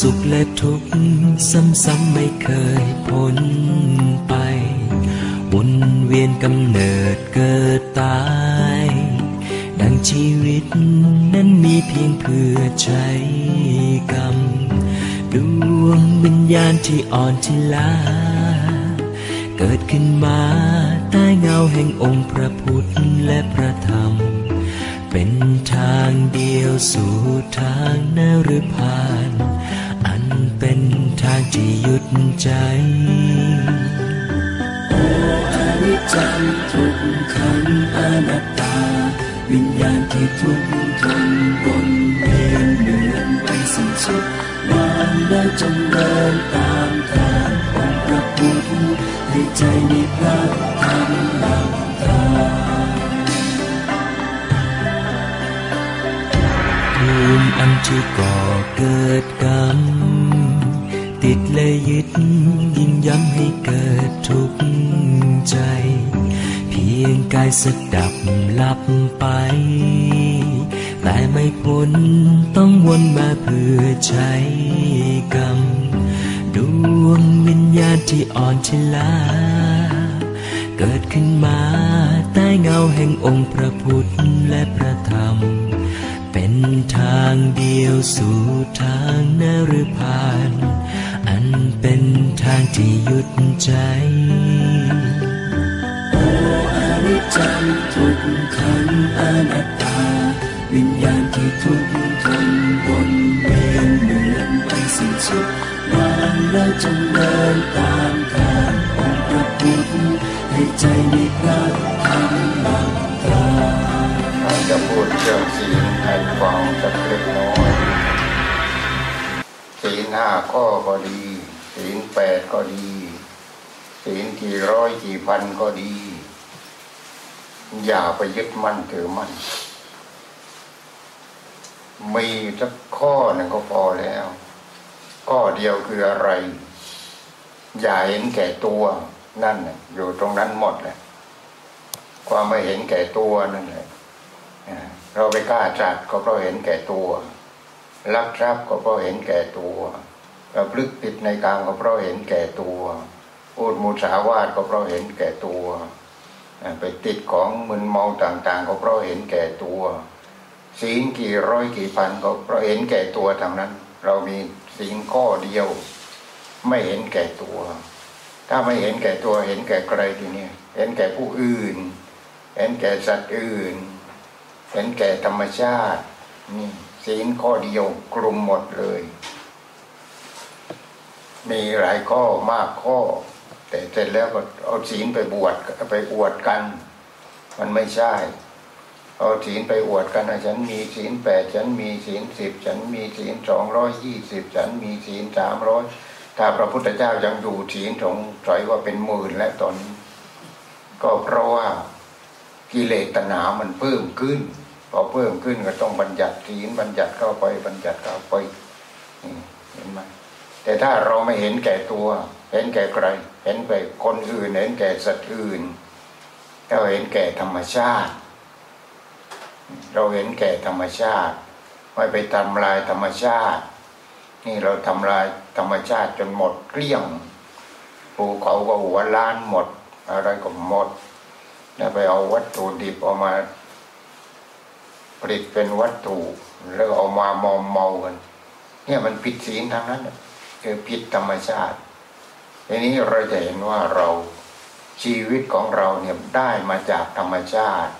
สุขและทุกข์ซ้ำๆไม่เคยพ้น กำเนิดเกิดตาย ดังชีวิตนั้นมีเพียงเพื่อใช้กรรม ดวงวิญญาณที่อ่อนที่ลาเกิดขึ้นมาใต้เงาแห่งองค์พระพุทธและพระธรรม เป็นทางเดียวสู่ทางนรพาน อันเป็นทางที่หยุดใจ จจังทุกขังอนัตตา วิญญาณที่ทุกทนบนเวียนเหมือนไม่สิ้นสุดวางแล้วจงเดินตามทางองค์พระพุทธให้ใจมีพระธรรมบังตาภูมิอันที่ก่อเกิดกรรมติดและยึดยิ่งย้ำให้เกิดทุก ยงกายสดับหลับไป แต่ไม่พ้นต้องวนมาเพื่อใช้กรรม ดวงวิญญาณที่อ่อนชลา เกิดขึ้นมาใต้เงาแห่งองค์พระพุทธและพระธรรม เป็นทางเดียวสู่ทางนรพาน อันเป็นทางที่หยุดใจ จจังทุกขังอนัตตา วิญญาณที่ทุกทนบนเวียนเหมือนไม่สิ้นสุดวางแล้วจงเดินตามทางองค์พระพุทธให้ใจมีพระธรรมบังตราจะพูดเรื่องศีลให้ฟังสักเล็กน้อยศีลห้าข้อก็ดีศีแปดก็ดีศีกี่ร้อยกี่พันก็ดี อย่าไปยึดมั่นถือมั่น มีสักข้อหนึ่งก็พอแล้ว ข้อเดียวคืออะไร อย่าเห็นแก่ตัวนั่นอยู่ตรงนั้นหมดเลยความไม่เห็นแก่ตัวนั่นแหละเราไปกล้าจัดก็เพราะเห็นแก่ตัวลักทรัพย์ก็เพราะเห็นแก่ตัวประพฤติผิดในกามก็เพราะเห็นแก่ตัวพูดมุสาวาทก็เพราะเห็นแก่ตัว ไปติดของมึนเมาต่าง ๆ ก็เพราะเห็นแก่ตัวศีลกี่ร้อยกี่พันก็เพราะเห็นแก่ตัวทางนั้น เรามีศีลข้อเดียว ไม่เห็นแก่ตัว ถ้าไม่เห็นแก่ตัวเห็นแก่ใครทีนี้เห็นแก่ผู้อื่น เห็นแก่สัตว์อื่น เห็นแก่ธรรมชาตินี่ศีลข้อเดียวกลุ่มหมดเลย มีหลายข้อมากข้อ แต่เสร็จแล้วก็เอาศีลไปบวชไปอวดกัน มันไม่ใช่ เอาศีลไปอวดกันฉันมีศีลแปดฉันมีศีลสิบฉันมีศีลสองร้อยยี่สิบฉันมีศีลสามร้อยถ้าพระพุทธเจ้ายังอยู่ศีลสงสัยว่าเป็นหมื่นและตอนนี้ก็เพราะว่ากิเลสตนามันเพิ่มขึ้นพอเพิ่มขึ้นก็ต้องบัญญัติศีลบัญญัติเข้าไปบัญญัติเข้าไปเห็นไหมแต่ถ้าเราไม่เห็นแก่ตัว เห็นแก่ใคร เห็นแก่คนอื่น เห็นแก่สัตว์อื่น เราเห็นแก่ธรรมชาติ เราเห็นแก่ธรรมชาติ ไม่ไปทำลายธรรมชาติ นี่เราทำลายธรรมชาติจนหมดเกลี้ยงภูเขาก็หัวล้านหมด อะไรก็หมด แล้วไปเอาวัตถุดิบออกมาผลิตเป็นวัตถุแล้วเอามามอมเมากัน เนี่ยมันผิดศีลทางนั้นคือผิดธรรมชาติ ทีนี้เราจะเห็นว่าเราชีวิตของเราเนี่ยได้มาจากธรรมชาติ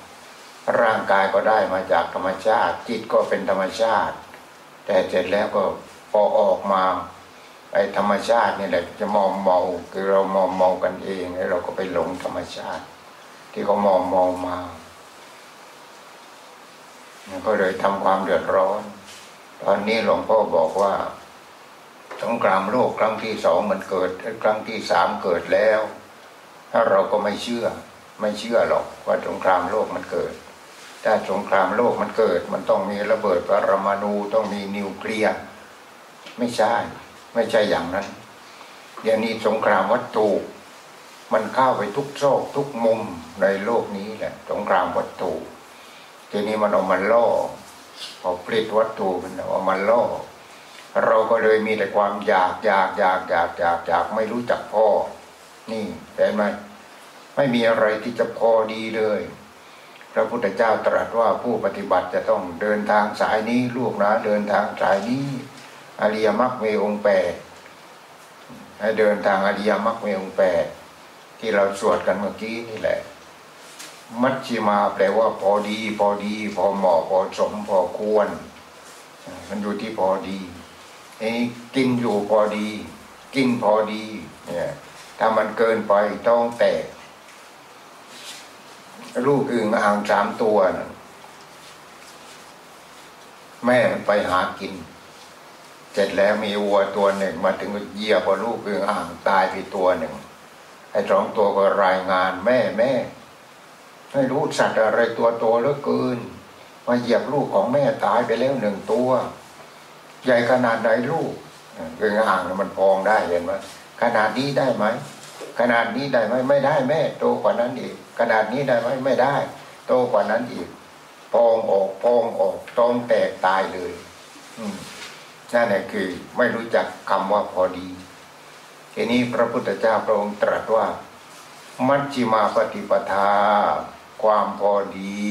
ร่างกายก็ได้มาจากธรรมชาติ จิตก็เป็นธรรมชาติ แต่เสร็จแล้วก็พอออกมาไอ้ธรรมชาตินี่แหละจะมอมเมาคือเรามอมเมากันเองแล้วเราก็ไปหลงธรรมชาติ ที่เขามอมเมามาก็เลยทำความเดือดร้อน ตอนนี้หลวงพ่อบอกว่า งครามโลกครั้งที่สองมันเกิด ครั้งที่สามเกิดแล้ว ถ้าเราก็ไม่เชื่อ ไม่เชื่อหรอกว่าสงครามโลกมันเกิด ถ้าสงครามโลกมันเกิด มันต้องมีระเบิดปรมาณูต้องมีนิวเคลียร์ไม่ใช่ ไม่ใช่อย่างนั้นอย่างนี้สงครามวัตถุมันเข้าไปทุกโซกทุกมุมในโลกนี้แหละสงครามวัตถุทีนี้มันเอามาล่อเอาผลิตวัตถุมันเอามาล่อ เราก็เลยมีแต่ความอยากอยากอยากอยากอยากอยากไม่รู้จักพ่อ นี่เห็นไหมไม่มีอะไรที่จะพอดีเลย พระพุทธเจ้าตรัสว่าผู้ปฏิบัติจะต้องเดินทางสายนี้ลูกนะเดินทางสายนี้ อริยมรรคมีองแปดให้เดินทางอริยมรรคมีองแปดที่เราสวดกันเมื่อกี้นี่แหละ มัชชิมาแปลว่าพอดี พอดี พอเหมาะพอสมพอควร มันอยู่ที่พอดี กินอยู่พอดี กินพอดี เนี่ย ถ้ามันเกินไปต้องแตก ลูกอึ่งอ่างสามตัวนะแม่มันไปหากิน เสร็จแล้วมีวัวตัวหนึ่งมาถึงก็เหยียบลูกอึ่งอ่างตายไปตัวหนึ่งไอ้สองตัวก็รายงานแม่แม่ไม่รู้สัตว์อะไรตัวโตเหลือเกินมาเหยียบลูกของแม่ตายไปแล้วหนึ่งตัว ใหญ่ขนาดไหนลูกอึ่งอ่างมันพองได้เห็นไหมขนาดนี้ได้ไหมขนาดนี้ได้ไหมไม่ได้แม่ โตกว่านั้นอีกขนาดนี้ได้ไหมไม่ได้ โตกว่านั้นอีกพองออกพองออกต้องแตกตายเลย อืมนั่นแหละคือ ไม่รู้จักคำว่าพอดีทีนี้พระพุทธเจ้าพระองค์ตรัสว่า มัชฌิมาปฏิปทา ความพอดี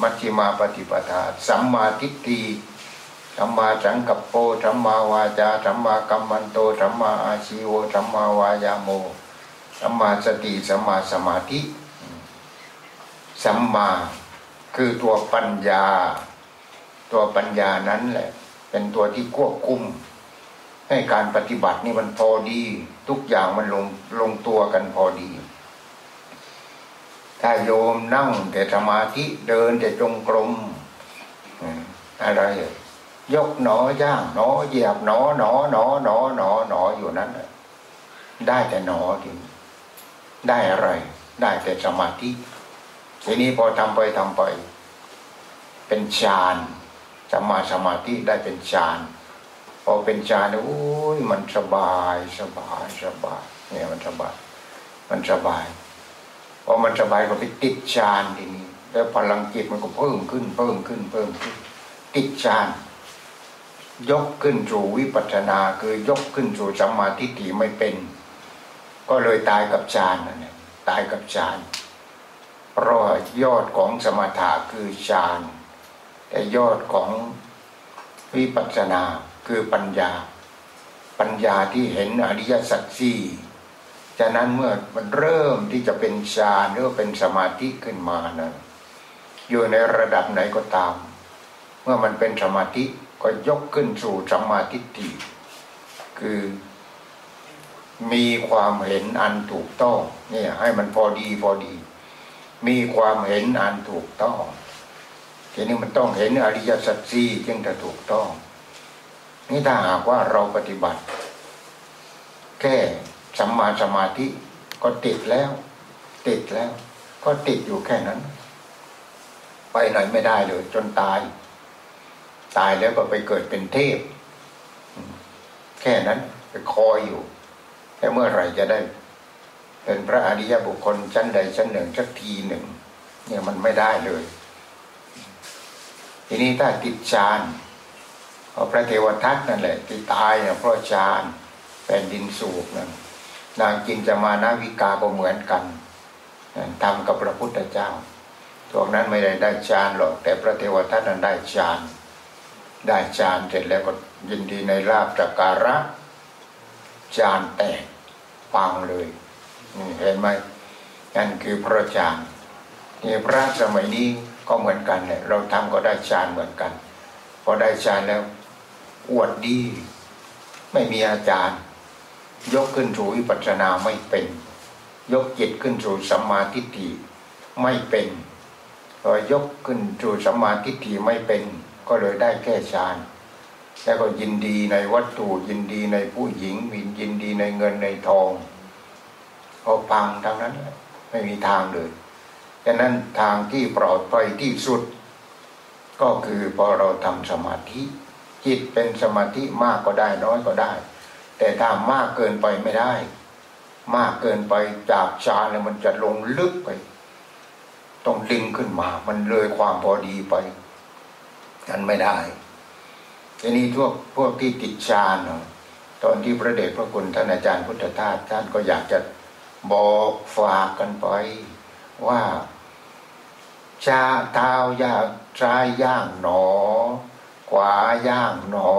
มัชฌิมาปฏิปทาสัมมาทิฏฐิ สัมมาสังกัปโปสัมมาวาจาสัมมากัมมันโตสัมมาอาชีโวสัมมาวายาโมสัมมาสติสัมมาสมาธิสัมมาคือตัวปัญญา ตัวปัญญานั้นแหละ เป็นตัวที่ควบคุม ให้การปฏิบัตินี่มันพอดี ทุกอย่างมันลงลงตัวกันพอดี ถ้าโยมนั่งแต่สมาธิเดินแต่จงกรมอะไรย ยกหนอย่างหนอเหยียบหนอหนอหนอหนอหนอหนออยู่นั้นได้แต่หนอจริงได้อะไร ได้แต่สมาธิทีนี้พอทำไปทำไป เป็นฌานสมาสมาธิได้เป็นฌานพอเป็นฌานโอ้ยมันสบายสบายสบายเนี่ยมันสบาย มันสบายพอมันสบายก็ไปติดฌานทีนี้ แล้วพลังจิตมันก็เพิ่มขึ้นเพิ่มขึ้นเพิ่มขึ้น ติดฌาน ยกขึ้นสู่วิปัสสนาคือยกขึ้นสู่สัมมาทิฏฐิไม่เป็น ก็เลยตายกับฌานนั่นแหละตายกับฌานเพราะยอดของสมถะคือฌานแต่ยอดของวิปัสสนาคือปัญญา ปัญญาที่เห็นอริยสัจสี่ฉะนั้นเมื่อมันเริ่มที่จะเป็นฌานหรือเป็นสมาธิขึ้นมานะอยู่ในระดับไหนก็ตาม เมื่อมันเป็นสมาธิ ก็ยกขึ้นสู่สัมมาทิฏฐิคือมีความเห็นอันถูกต้องเนี่ยให้มันพอดีพอดี มีความเห็นอันถูกต้องทีนี้มันต้องเห็นอริยสัจสี่จึงจะถูกต้อง นี่ถ้าหากว่าเราปฏิบัติ แค่สัมมาสมาธิก็ติดแล้ว ติดแล้ว ก็ติดอยู่แค่นั้น ไปไหนไม่ได้เลยจนตาย ตายแล้วก็ไปเกิดเป็นเทพ แค่นั้นไปคอยอยู่แต่เมื่อไหร่จะได้ เป็นพระอริยบุคคลชั้นใดชั้นหนึ่งสักทีหนึ่ง เนี่ยมันไม่ได้เลย ทีนี้ถ้าติดฌานเพราะพระเทวทัตนั่นแหละที่ตายเนี่ยเพราะฌานแผ่นดินสูบนั่นนางกินจะมานาวิกาก็เหมือนกันทำกับพระพุทธเจ้าช่วงนั้นไม่ได้ได้ฌานหรอก แต่พระเทวทัตนั้นได้ฌาน ได้ฌานเสร็จแล้วก็ยินดีในลาบจักการะ จานแตกฟังเลยเห็นไหมนั่นคือพระจานนี่พระสมัยนี้ก็เหมือนกันเนี่ยเราทำก็ได้ฌานเหมือนกัน พอได้ฌานแล้ว อวดดี ไม่มีอาจารย์ ยกขึ้นสู่วิปัสสนาไม่เป็น ยกจิตขึ้นสู่สัมมาทิฏฐิไม่เป็นพอยกขึ้นสู่สัมมาทิฏฐิไม่เป็น ก็เลยได้แค่ฌานแล้วก็ยินดีในวัตถุยินดีในผู้หญิงมียินดีในเงินในทองก็พังทางนั้นไม่มีทางเลยดังนั้นทางที่ปลอดภัยที่สุด ก็คือพอเราทำสมาธิ จิตเป็นสมาธิมากก็ได้น้อยก็ได้ แต่ถ้ามากเกินไปไม่ได้ มากเกินไปจากฌานเนี่ยมันจะลงลึกไป ต้องดึงขึ้นมา มันเลยความพอดีไป กันไม่ได้ทีนี้พวกพวกที่ติดฌานตอนที่พระเดชพระคุณท่านอาจารย์พุทธทาสท่านก็อยากจะบอกฝากกันไปว่าชาเท้าย่างซ้ายย่างหนอ ขวาย่างหนอ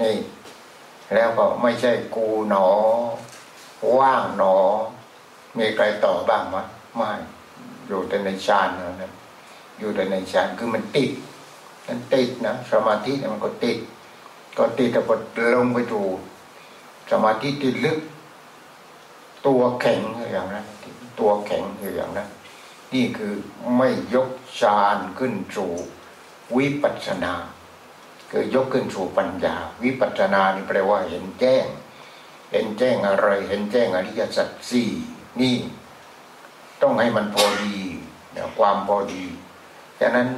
นี่ แล้วก็ไม่ใช่กูหนอ ว่างหนอ มีใครต่อบ้างไหมไม่ อยู่แต่ในฌานนะอยู่แต่ในฌานคือมันติด มันติดนะสมาธิมันก็ติด ก็ติดแต่พอลงไปถูสมาธิติดลึก ตัวแข็งอย่างนั้นตัวแข็งอย่างนั้นนี่คือไม่ยกฌานขึ้นสู่วิปัสสนาคือยกขึ้นสู่ปัญญา วิปัสนานี่แปลว่าเห็นแจ้ง เห็นแจ้งอะไร เห็นแจ้งอริยสัจสี่นี่ ต้องให้มันพอดีความพอดีฉะนั้น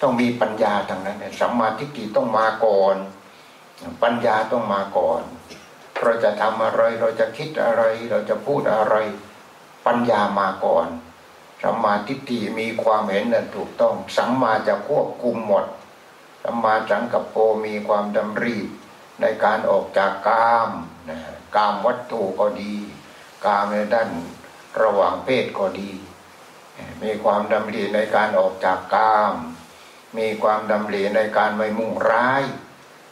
ต้องมีปัญญาทางนั้นสัมมาทิฏฐิต้องมาก่อน ปัญญาต้องมาก่อน เราจะทำอะไรเราจะคิดอะไร เราจะพูดอะไร ปัญญามาก่อนสัมมาทิฏฐิมีความเห็นนั้นถูกต้องสัมมาจะควบคุมหมดสัมมาสังกัปโปมีความดำริในการออกจากกามนะกามวัตถุก็ดี กามในด้านระหว่างเพศก็ดี มีความดำริในการออกจากกาม มีความดำริในการไม่มุ่งร้าย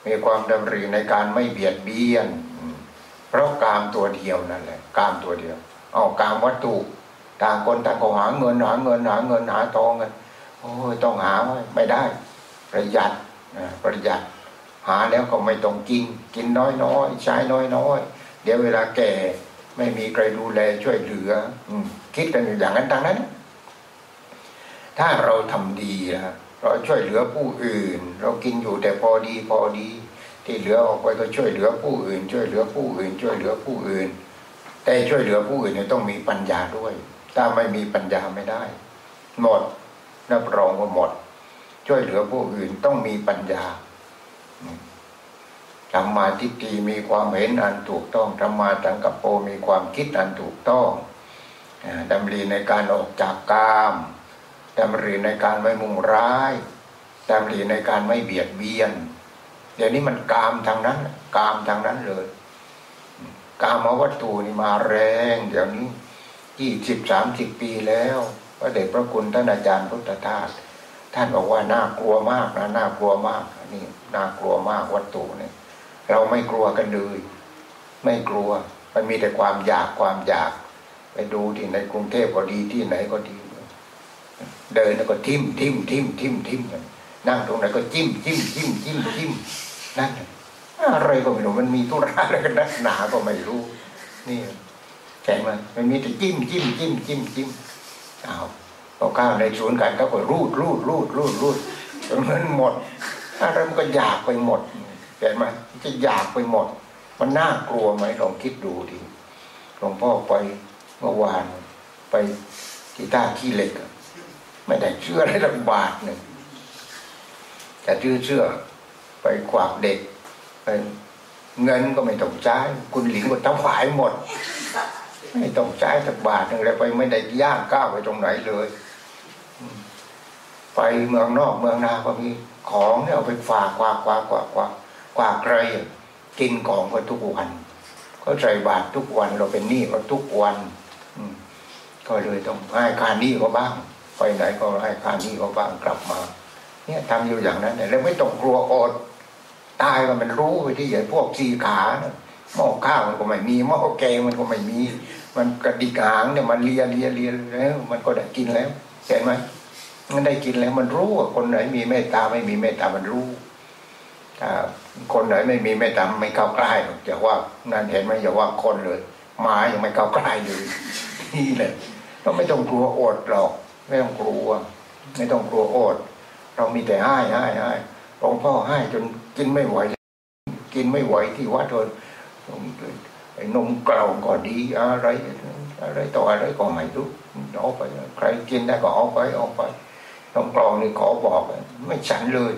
มีความดำริในการไม่เบียดเบียน เพราะกามตัวเดียวนั่นแหละกามตัวเดียว เอากามวัตถุต่างคนต่างก็หาเงินหาเงินหาเงินหาทองกันโอ้ยต้องหาไม่ได้ ประหยัดประหยัด หาแล้วก็ไม่ต้องกิน กินน้อยน้อยใช้น้อยน้อยเดี๋ยวเวลาแก่ไม่มีใครดูแลช่วยเหลือคิดกันอย่างนั้นทางนั้น ถ้าเราทำดีนะ เราช่วยเหลือผู้อื่น เรากินอยู่แต่พอดีพอดี ที่เหลือออกไปก็ช่วยเหลือผู้อื่น ช่วยเหลือผู้อื่น ช่วยเหลือผู้อื่น แต่ช่วยเหลือผู้อื่นเนี่ยต้องมีปัญญาด้วย ถ้าไม่มีปัญญาไม่ได้ หมดรับรองว่าหมด ช่วยเหลือผู้อื่นต้องมีปัญญาธรรมาทิฏฐิมีความเห็นอันถูกต้องธรรมาจังกัปโปมีความคิดอันถูกต้องดำรีในการออกจากกาม ดำริในการไม่มุ่งร้ายดำริในการไม่เบียดเบียน เดี๋ยวนี้มันกามทางนั้น กามทางนั้นเลย กามวัตถุนี่มาแรง เดี๋ยวนี้ยี่สิบสามสิบปีแล้วพระเดชพระคุณท่านอาจารย์พุทธทาสท่านบอกว่าน่ากลัวมากนะน่ากลัวมากนี่น่ากลัวมากวัตถุเนี่ย เราไม่กลัวกันเลยไม่กลัว มันมีแต่ความอยากความอยาก ไปดูที่ในกรุงเทพก็ดีที่ไหนก็ดี เดินแล้วก็ทิมทิมทิมทิมทิมนั่งตรงไหนก็จิ้มจิ้มจิ้มจิ้มจิ้มนั่นอะไรก็ไม่รู้มันมีธุระอะไรกันนักหนาก็ไม่รู้ นี่แข็งมันมันมีแต่จิ้มจิ้มจิ้มจิ้มจิ้มเอาพอข้าวในศูนการเขาก็รูดรูดรูดรูดรูดจนมันหมดอะไรมันก็อยากไปหมดเห็นไหมจะอยากไปหมด มันน่ากลัวไหมลองคิดดูดิหลวงพ่อไปเมื่อวานไปที่ท่าขี้เหล็ก ไม่ได้เชื่ออะไรลำบากหนึ่งแต่ชื่อเชื่อไปขวากเด็กไปเงินก็ไม่ต้องใช้คุณหลิงก็ต้องขายหมด ไม่ต้องใช้สักบาทหนึ่งเลยไปไม่ได้ย่างก้าวไปตรงไหนเลย ไปเมืองนอกเมืองนาก็มีของเนี่ยเอาไปฝากกว่ากว่ากว่ากว่ากว่าใครกินของก็ทุกวัน ก็ใส่บาททุกวันเราเป็นหนี้ก็ทุกวัน ก็เลยต้องให้ค่าหนี้ก็บ้าง ไปไหนก็ให้ค่านี้เขาบ้างกลับมา เนี่ยทำอยู่อย่างนั้นแล้วไม่ต้องกลัวอด ตายมันรู้ไปที่ใหญ่พวกสีขาหม้อข้าวมันก็ไม่มีหม้อแกงมันก็ไม่มี มันกระดิกหางเนี่ยมันเลียเลียเลียแล้วมันก็ได้กินแล้วเห็นไหมมันได้กินแล้วมันรู้ว่าคนไหนมีเมตตาไม่มีเมตตามันรู้ถ้าคนไหนไม่มีเมตตาไม่เข้าใกล้จะว่านั่นเห็นไหมอย่าว่าคนเลยหมายังไม่เข้าใกล้เลยนี่แหละเราไม่ต้องกลัวอดหรอก ไม่ต้องกลัว ไม่ต้องกลัวอด เรามีแต่ให้ให้ให้หลวงพ่อให้จนกินไม่ไหว กินไม่ไหวที่วัดเลยไอ้นมเกล่าก็ดีอะไร อะไรต่ออะไรก็ไม่รู้เอาไป ใครกินได้ก็เอาไปเอาไปต้องกรองนี่ขอบอกไม่ฉันเลย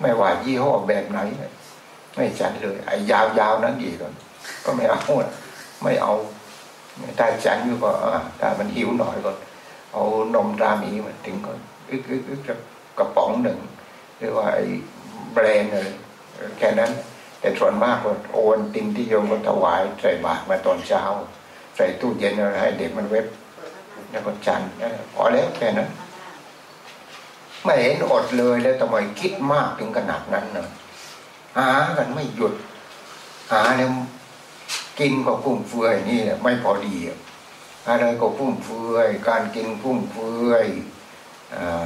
ไม่ว่ายี่ห้อแบบไหน ไม่ฉันเลย ไอ้ยาวๆนั้นอีกก็ไม่เอาไม่เอาถ้าฉันอยู่ก็ถ้ามันหิวหน่อยก็ เอานมรามีมาถึงก็อึกอึกอึกกระป๋องหนึ่งหรือว่าไอ้แบรนด์เลยแค่นั้น แต่ส่วนมากก็โอนตินที่โยมก็ถวายใส่บาตรมาตอนเช้า ใส่ตู้เย็นอะไรให้เด็กมันเว็บแล้วก็จันพอแล้วแค่นั้นไม่เห็นอดเลยแล้วทำไมคิดมากถึงขนาดนั้นเนะหากันไม่หยุดหาแล้วกินก็ฟุ่มเฟือยนี่ไม่พอดี อะไรก็ฟุ่มเฟือยการกินฟุ่มเฟือย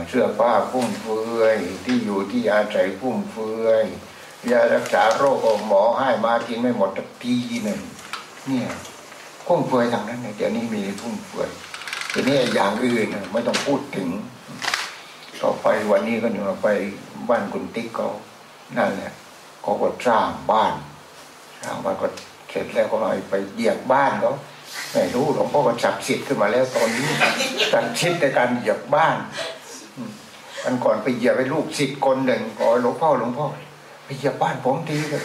เสื้อผ้าฟุ่มเฟือยที่อยู่ที่อาศัยฟุ่มเฟือยยารักษาโรคหมอให้มากินไม่หมดทักทีหนึ่งเนี่ยฟุ่มเฟือยทางนั้นเนี่ยเดี๋ยวนี้มีฟุ่มเฟือยทีนี้อย่างอื่นไม่ต้องพูดถึงก็ไปวันนี้ก็เนี่ยไปบ้านคุณติ๊กเขานั่นแหละเขาก็สร้างบ้านสร้างบ้านก็เสร็จแล้วก็ไปเหยียบบ้านเขา ไม่รู้หลวงพ่อก็จับสิทธิ์ขึ้นมาแล้วตอนนี้จับสิทธิ์ในการเหยียบบ้านอันก่อนไปเหยียบไปลูกสิทธิ์คนหนึ่งขอหลวงพ่อหลวงพ่อไปเหยียบบ้านผมทีเลย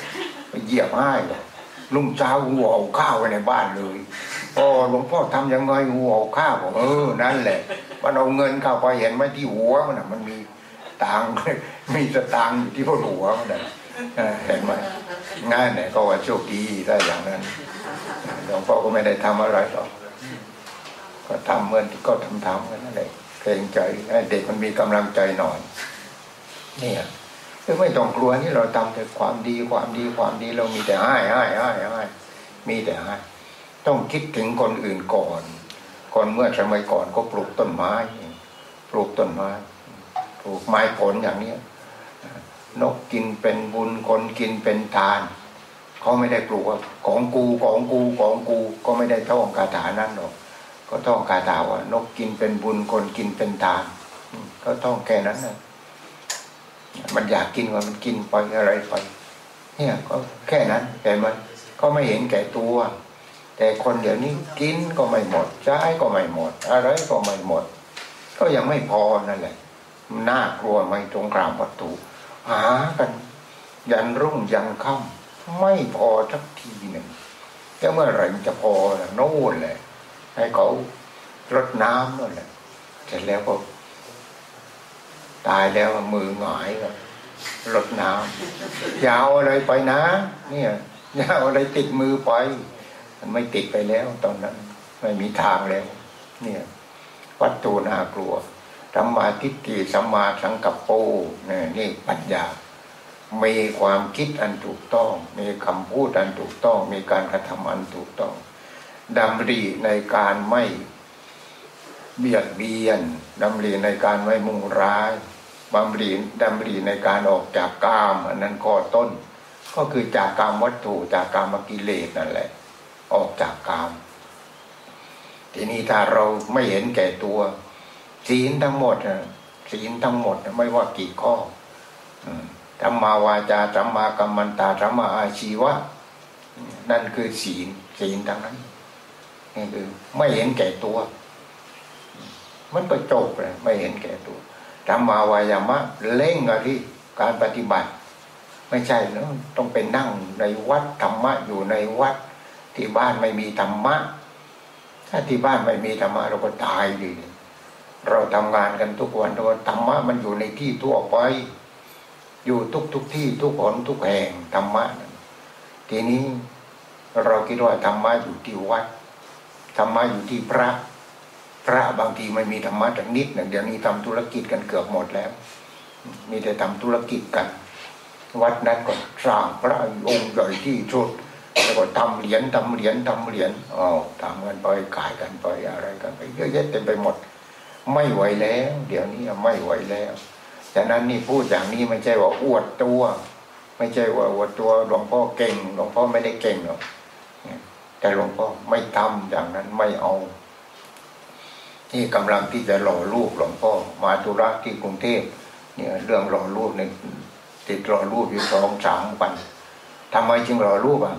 ไปเหยียบให้เลยลุงเช้าหัวเอาข้าวไว้ในบ้านเลยพอหลวงพ่อทำยังไงหัวเอาข้าวเออนั่นแหละ มันเอาเงินเข้าไปเห็นไหมที่หัวมันมันมีตังมีสตางค์อยู่ที่พวกหัวมันเห็นไหมงานเนี่ยก็ว่าโชคดีได้อย่างนั้น หลวงพ่อก็ไม่ได้ทำอะไรหรอกก็ทำเหมือนก็ทำทำกันนั่นแหละเกรงใจเด็กมันมีกำลังใจหน่อยเนี่ยไม่ต้องกลัวนี่เราทำแต่ความดีความดีความดีเรามีแต่ให้ให้ให้ให้มีแต่ให้ต้องคิดถึงคนอื่นก่อน ก่อนเมื่อสมัยก่อนก็ปลูกต้นไม้ ปลูกต้นไม้ปลูกไม้ผลอย่างเนี้ยนกกินเป็นบุญคนกินเป็นทาน เขาไม่ได้ปลูกของกูของกูของกูก็ไม่ได้ท่องคาถานั้นหรอก ก็ท่องคาถาว่านกกินเป็นบุญคนกินเป็นทานก็ท่องแค่นั้นนะมันอยากกินว่ามันกินไปอะไรไป เนี่ยก็แค่นั้น แต่มันก็ไม่เห็นแก่ตัว แต่คนเดี๋ยวนี้กินก็ไม่หมดใช้ก็ไม่หมด อะไรก็ไม่หมด ก็ยังไม่พอนั่นแหละน่ากลัวไม่ตรงกลางวัตถุหากัน ยันรุ่งยันค่ำ ไม่พอสักทีหนึ่งแล้วเมื่อไหร่จะพอโน่นแหละ ให้เขารดน้ำนั่นแหละเสร็จแล้วก็ ตายแล้วมือหงายก็รดน้ำยาวอะไรไปนะ เนี่ยยาวอะไรติดมือไป มันไม่ติดไปแล้ว ตอนนั้น ไม่มีทางแล้ว เนี่ยวัตถุน่ากลัวสัมมาทิฏฐิสัมมาสังกัปโป่นี่ปัญญา มีความคิดอันถูกต้อง มีคำพูดอันถูกต้อง มีการกระทำอันถูกต้องดำริในการไม่เบียดเบียนดำริในการไม่มุ่งร้ายบำริดำริในการออกจากกามอันนั้นข้อต้น ก็คือจากกามวัตถุจากกามกิเลสนั่นแหละ ออกจากกาม ทีนี้ถ้าเราไม่เห็นแก่ตัวศีลทั้งหมดศีลทั้งหมดไม่ว่ากี่ข้อ ธรรมาวาจาสัมมากัมมันตาสัมมาอาชีวะ นั่นคือศีลศีลทั้งนั้นนี่คือไม่เห็นแก่ตัว มันก็จบเลยไม่เห็นแก่ตัวธรรมาวายามะเล่งอะที่การปฏิบัติ ไม่ใช่เนาะต้องเป็นนั่งในวัดธรรมะอยู่ในวัด ที่บ้านไม่มีธรรมะ ถ้าที่บ้านไม่มีธรรมะเราก็ตายดีเราทำงานกันทุกวันแต่ว่าธรรมะมันอยู่ในที่ทั่วไป อยู่ทุกทุกที่ทุกหนทุกแห่งธรรมะ ทีนี้เราคิดว่าธรรมะอยู่ที่วัดธรรมะอยู่ที่พระ พระบางทีไม่มีธรรมะจากนิดหนึ่งเดี๋ยวนี้ทำธุรกิจกันเกือบหมดแล้ว มีแต่ทำธุรกิจกัน วัดนั้นก็สร้างพระองค์ใหญ่ที่สุดแล้วก็ทำเหรียญทำเหรียญทำเหรียญอ๋อทำกันไปขายกันไปอะไรกันไปเยอะแยะเต็มไปหมด ไม่ไหวแล้ว เดี๋ยวนี้ไม่ไหวแล้ว ฉะนั้นนี่พูดอย่างนี้ไม่ใช่ว่าอวดตัว ไม่ใช่ว่าอวดตัวหลวงพ่อเก่งหลวงพ่อไม่ได้เก่งหรอกแต่หลวงพ่อไม่ทำอย่างนั้นไม่เอาที่กำลังที่จะหล่อรูปหลวงพ่อมาธุระที่กรุงเทพเนี่ยเรื่องหล่อรูปในติดหล่อรูปอยู่สองสามวันทำไมจึงหล่อรูปอะ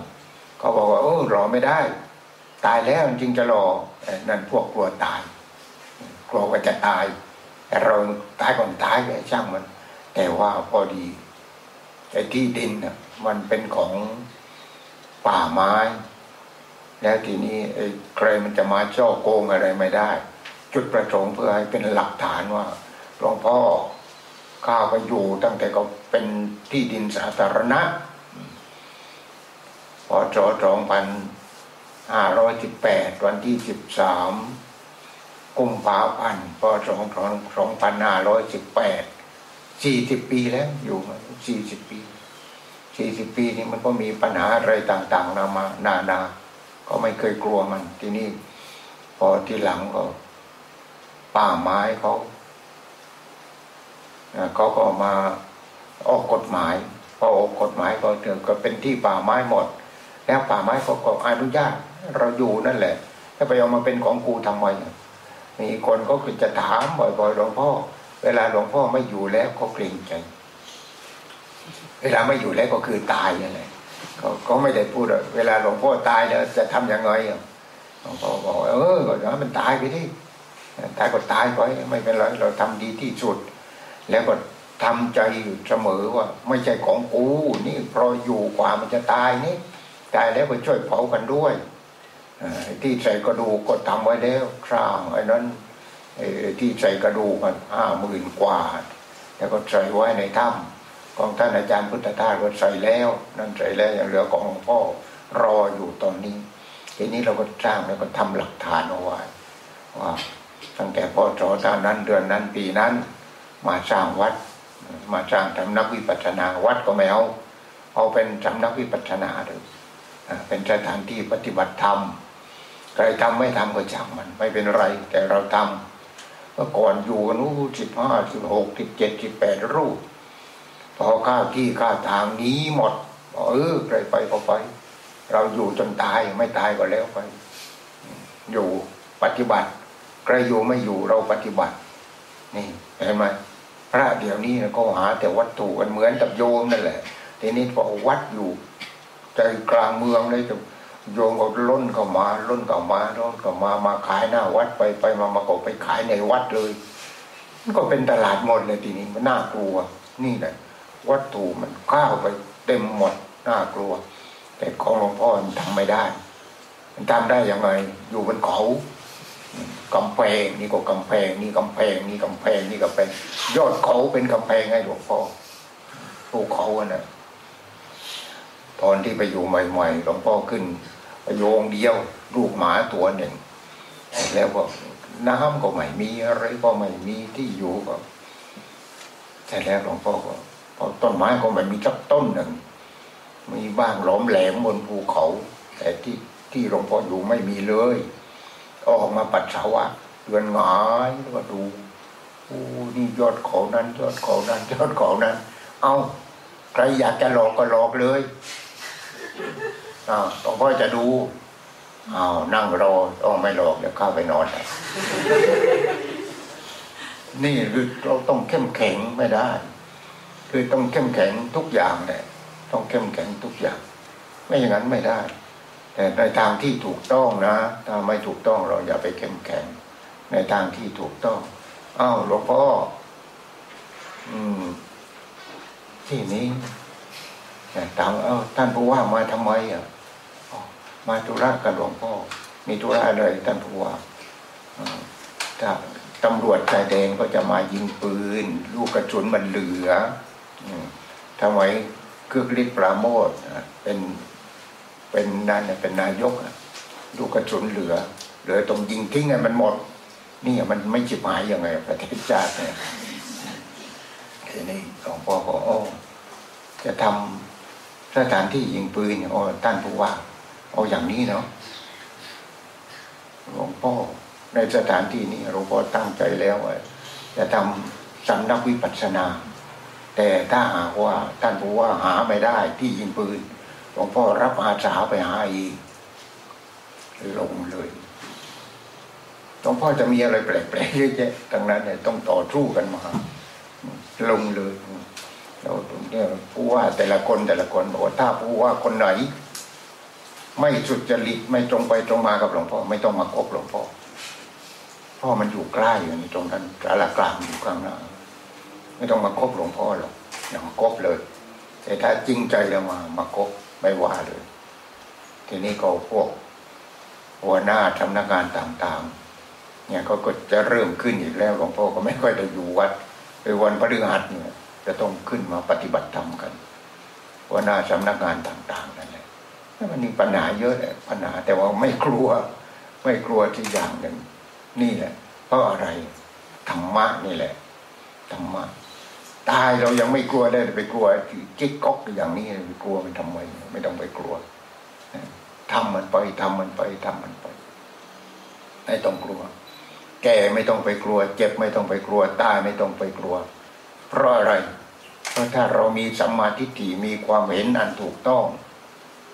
เขาบอกว่าเออหล่อไม่ได้ ตายแล้วจริงจะรอนั่นพวกกลัวตายกลัวว่าจะตาย แต่เราตายก่อนตายไปช่างมัน แต่ว่าพอดีไอ้ที่ดินน่ะมันเป็นของป่าไม้ แล้วทีนี้ไอ้ใครมันจะมาช่อโกงอะไรไม่ได้ จุดประสงค์เพื่อให้เป็นหลักฐานว่าหลวงพ่อข้าไปอยู่ตั้งแต่ก็เป็นที่ดินสาธารณะพอจอสองพันห้าร้อยสิบแปดวันที่สิบสาม กุมภาพันธ์พศสองสองพันห้าร้อยสิบแปดสี่สิบปีแล้วอยู่สี่สิบปีสี่สิบปีนี้มันก็มีปัญหาอะไรต่างๆนามานานา ก็ไม่เคยกลัวมันทีนี้พอที่หลังก็ ป่าไม้เขาเขาก็มาออกกฎหมายพอออกกฎหมายก็เถก็เป็นที่ป่าไม้หมด แล้วป่าไม้เขาก็อนุญาตเราอยู่นั่นแหละถ้าไปเอามาเป็นของกูทำไม มีคนก็คือจะถามบ่อยๆหลวงพ่อ เวลาหลวงพ่อไม่อยู่แล้วก็เกรงใจ เวลาไม่อยู่แล้วก็คือตายนั่นแหละเขาไม่ได้พูดเวลาหลวงพ่อตายแล้วจะทํำยังไงหลวงพ่อบอกเออก็อย่ามันตายไปที่ตายก็ตายไปไม่เป็นไรเราทำดีที่สุด แล้วก็ทำใจอยู่เสมอว่า ไม่ใช่ของกูนี่เพราะอยู่กว่ามันจะตายนี่ตายแล้วก็ช่วยเผากันด้วย ที่ใส่กระดูกก็ทำไว้แล้วครางไอ้นั้นที่ใส่กระดูกมันห้าหมื่นกว่า แล้วก็ใส่ไว้ในถ้ำของท่านอาจารย์พุทธทาสก็ใส่แล้ว นั่นใส่แล้วยังเหลือของหลวงพ่อรออยู่ตอนนี้ทีนี้เราก็สร้างแล้วก็ทำหลักฐานเอาไว้ว่าตั้งแต่พศตอนนั้นเดือนนั้นปีนั้น มาสร้างวัด มาสร้างสำนักวิปัสสนาวัดก็ไม่เอาเอาเป็นสำนักวิปัสสนาเลยเป็นสถานที่ปฏิบัติธรรม ใครทำไม่ทำก็ช่างมัน ไม่เป็นไร แต่เราทำเมื่อก่อนอยู่กันนู้สิบห้าสิบหกสิบเจ็ดสิบแปดรูปพอข้าที่ข้าทางนี้หมดเออใครไปก็ไป เราอยู่จนตายไม่ตายก็แล้วไป อยู่ปฏิบัติใครอยู่ไม่อยู่เราปฏิบัติ นี่เห็นไหมพระเดี๋ยวนี้ก็หาแต่วัตถุกันเหมือนกับโยมนั่นแหละทีนี้พอวัดอยู่ใจกลางเมืองเลยจะ โยมก็ล้นเข้ามาล้นเข้ามาล้นเข้ามามาขายหน้าวัดไปไปมามาก็ไปขายในวัดเลยมันก็เป็นตลาดหมดเลยทีนี้มันน่ากลัว นี่แหละวัตถุมันข้าวไปเต็มหมดน่ากลัว แต่ของหลวงพ่อมันทำไม่ได้ มันทำได้ยังไง อยู่บนเขากำแพงนี่ก็กำแพงนี่กำแพงนี่กำแพงนี่กำแพงยอดเขาเป็นกำแพงให้หลวงพ่อภูเขาอะนะตอนที่ไปอยู่ใหม่ๆหลวงพ่อขึ้น โยงเดียวลูกหมาตัวหนึ่ง แล้วก็น้ำก็ไม่มีอะไรก็ไม่มีที่อยู่ก็แต่แล้วหลวงพ่อก็พอต้นไม้ก็ไม่มีจักต้นหนึ่ง มีบ้างล้อมแหลมบนภูเขา แต่ที่ที่หลวงพ่ออยู่ไม่มีเลยออกมาปัสสาวะเดือนหงายแล้วก็ดูโอ้นี่ยอดเขานั้น ยอดเขานั้น ยอดเขานั้น เอาใครอยากจะหลอกก็หลอกเลย หลวงพ่อจะดูอ้าวนั่งรอต้องไม่หลอกเดี๋ยวเข้าไปนอนนี่คือเราต้องเข้มแข็งไม่ได้ คือต้องเข้มแข็งทุกอย่างแหละต้องเข้มแข็งทุกอย่าง ไม่อย่างนั้นไม่ได้ แต่ในทางที่ถูกต้องนะถ้าไม่ถูกต้องเราอย่าไปเข้มแข็ง ในทางที่ถูกต้องอ้าวหลวงพ่ออืม ที่นี้ ถามเอ้าท่านผู้ว่ามาทำไมอะมาธุระกับหลวงพ่อ มีธุระอะไรท่านผู้ว่าถ้าตำรวจชายแดงก็จะมายิงปืน ลูกกระสุนมันเหลือทำไมเกือกฤทธิ์ปราโมทเป็นเป็นนายเป็นนายกลูกกระสุนเหลือ เหลือตรงยิงทิ้งไงมันหมด นี่มันไม่จิบหายยังไง ประเทศชาติเนี่ยทีนี้หลวงพ่อบอกโอ้จะทำ สถานที่ยิงปืนโอ้ท่านผู้ว่าเอาอย่างนี้เนาะหลวงพ่อในสถานที่นี้หลวงพ่อตั้งใจแล้วจะทำสำนักวิปัสสนา แต่ถ้าหากว่าท่านผู้ว่าหาไม่ได้ที่ยิงปืนหลวงพ่อรับอาสาไปหาอีกลงเลยหลวงพ่อจะมีอะไรแปลกๆเยอะแยะดังนั้นเนี่ยต้องต่อสู้กันมาลงเลย เราเนี่ยผู้ว่าแต่ละคนแต่ละคนบอกว่าถ้าผู้ว่าคนไหน ไม่สุจริตไม่ตรงไปตรงมากับหลวงพ่อไม่ต้องมาคบหลวงพ่อพ่อมันอยู่ใกล้อยู่ในตรงนั้นสารกลางอยู่ข้างหน้าไม่ต้องมาคบหลวงพ่อหรอกอย่ามาคบเลย แต่ถ้าจริงใจแล้วมามาคบไม่ว่าเลย ทีนี้ก็พวกหัวหน้าทำนักงานต่างๆ เนี่ยเขาก็จะเริ่มขึ้นอีกแล้วหลวงพ่อก็ไม่ค่อยได้อยู่วัดไปวันพฤหัสเนี่ย จะต้องขึ้นมาปฏิบัติธรรมกันหัวหน้าสำนักงานต่าง ๆ นั่นแหละมันมีปัญหาเยอะแหละปัญหาแต่ว่าไม่กลัว ไม่กลัวที่อย่างหนึ่งนี่แหละ เพราะอะไรธรรมะนี่แหละธรรมะตายเรายังไม่กลัวได้ไปกลัวจิ๊กก๊อกอย่างนี้ไปกลัวมันทำไมไม่ต้องไปกลัวทำมันไปทำมันไปทำมันไปไม่ต้องกลัว แก่ไม่ต้องไปกลัว เจ็บไม่ต้องไปกลัวตายไม่ต้องไปกลัว เพราะอะไร เพราะถ้าเรามีสัมมาทิฏฐิมีความเห็นอันถูกต้อง